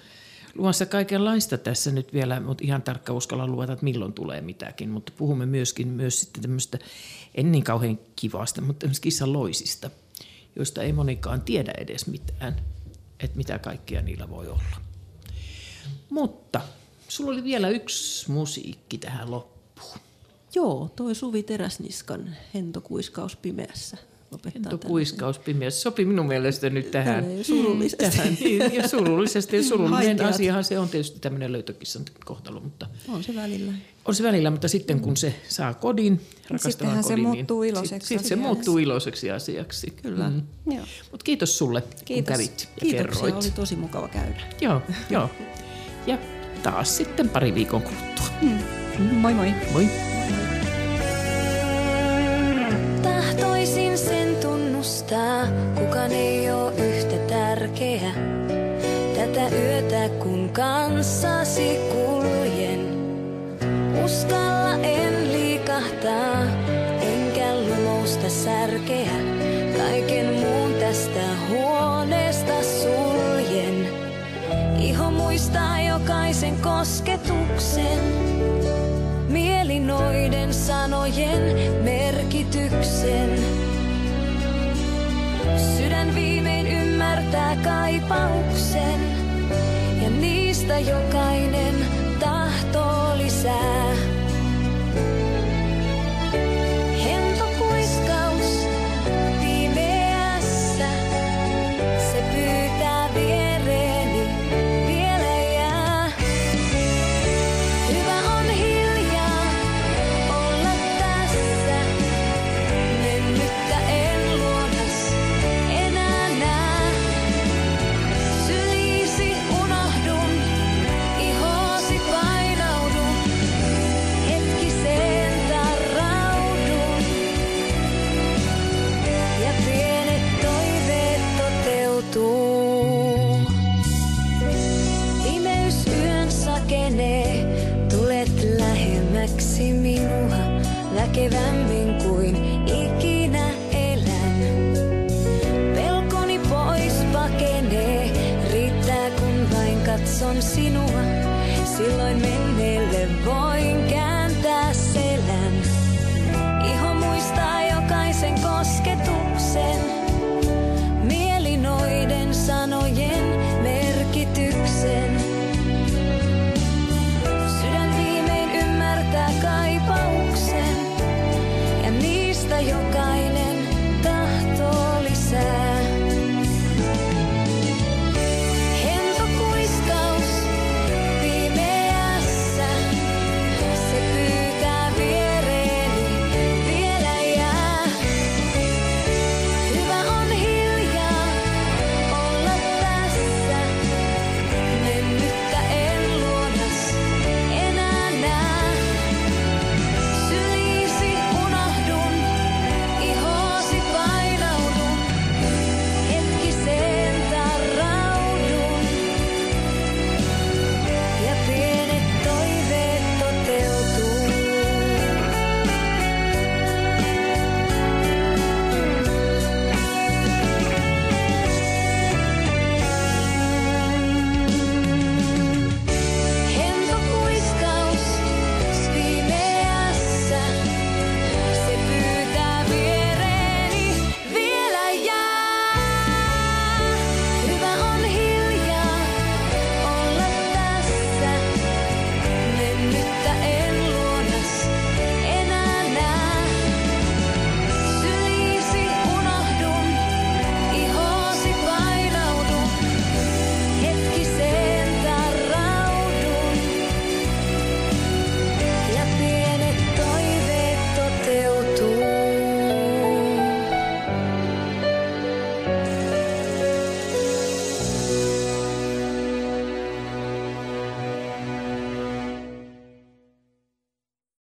luvassa kaikenlaista tässä nyt vielä, mutta ihan tarkka uskalla luvata, että milloin tulee mitäkin. Mutta puhumme myöskin myös sitten tämmöistä, en niin kauhean kivasta, mutta tämmöistä kissan loisista, joista ei monikaan tiedä edes mitään, että mitä kaikkea niillä voi olla. Mutta sulla oli vielä yksi musiikki tähän loppuun. Joo, toi Suvi Teräsniskan hentokuiskaus pimeässä lopettaa kuiskaus pimeässä. Sopi minun mielestä nyt tähän. Surullisesti. Tähän, niin, ja [laughs] surullisesti. Ja surullinen asiahan se on tietysti tämmöinen löytökissan kohtalo. Mutta on se välillä. On se välillä, mutta sitten kun se saa kodin, rakastavan kodin, se niin muuttuu iloiseksi Sitten sit se muuttuu iloiseksi asiaksi. Kyllä. Mm. Mutta kiitos sulle, Kiitos. kun kävit ja Kiitoksia, kerroit. oli tosi mukava käydä. Joo, [laughs] joo. Ja taas sitten pari viikon kuluttua. Mm. Moi moi. Moi. Muistaa, kukaan ei oo yhtä tärkeä. Tätä yötä kun kanssasi kuljen, uskalla en liikahtaa, enkä lumousta särkeä. Kaiken muun tästä huoneesta suljen. Iho muistaa jokaisen kosketuksen, mieli noiden sanojen merkityksen. Ymmärtää kaipauksen ja niistä jokainen tahtoo lisää.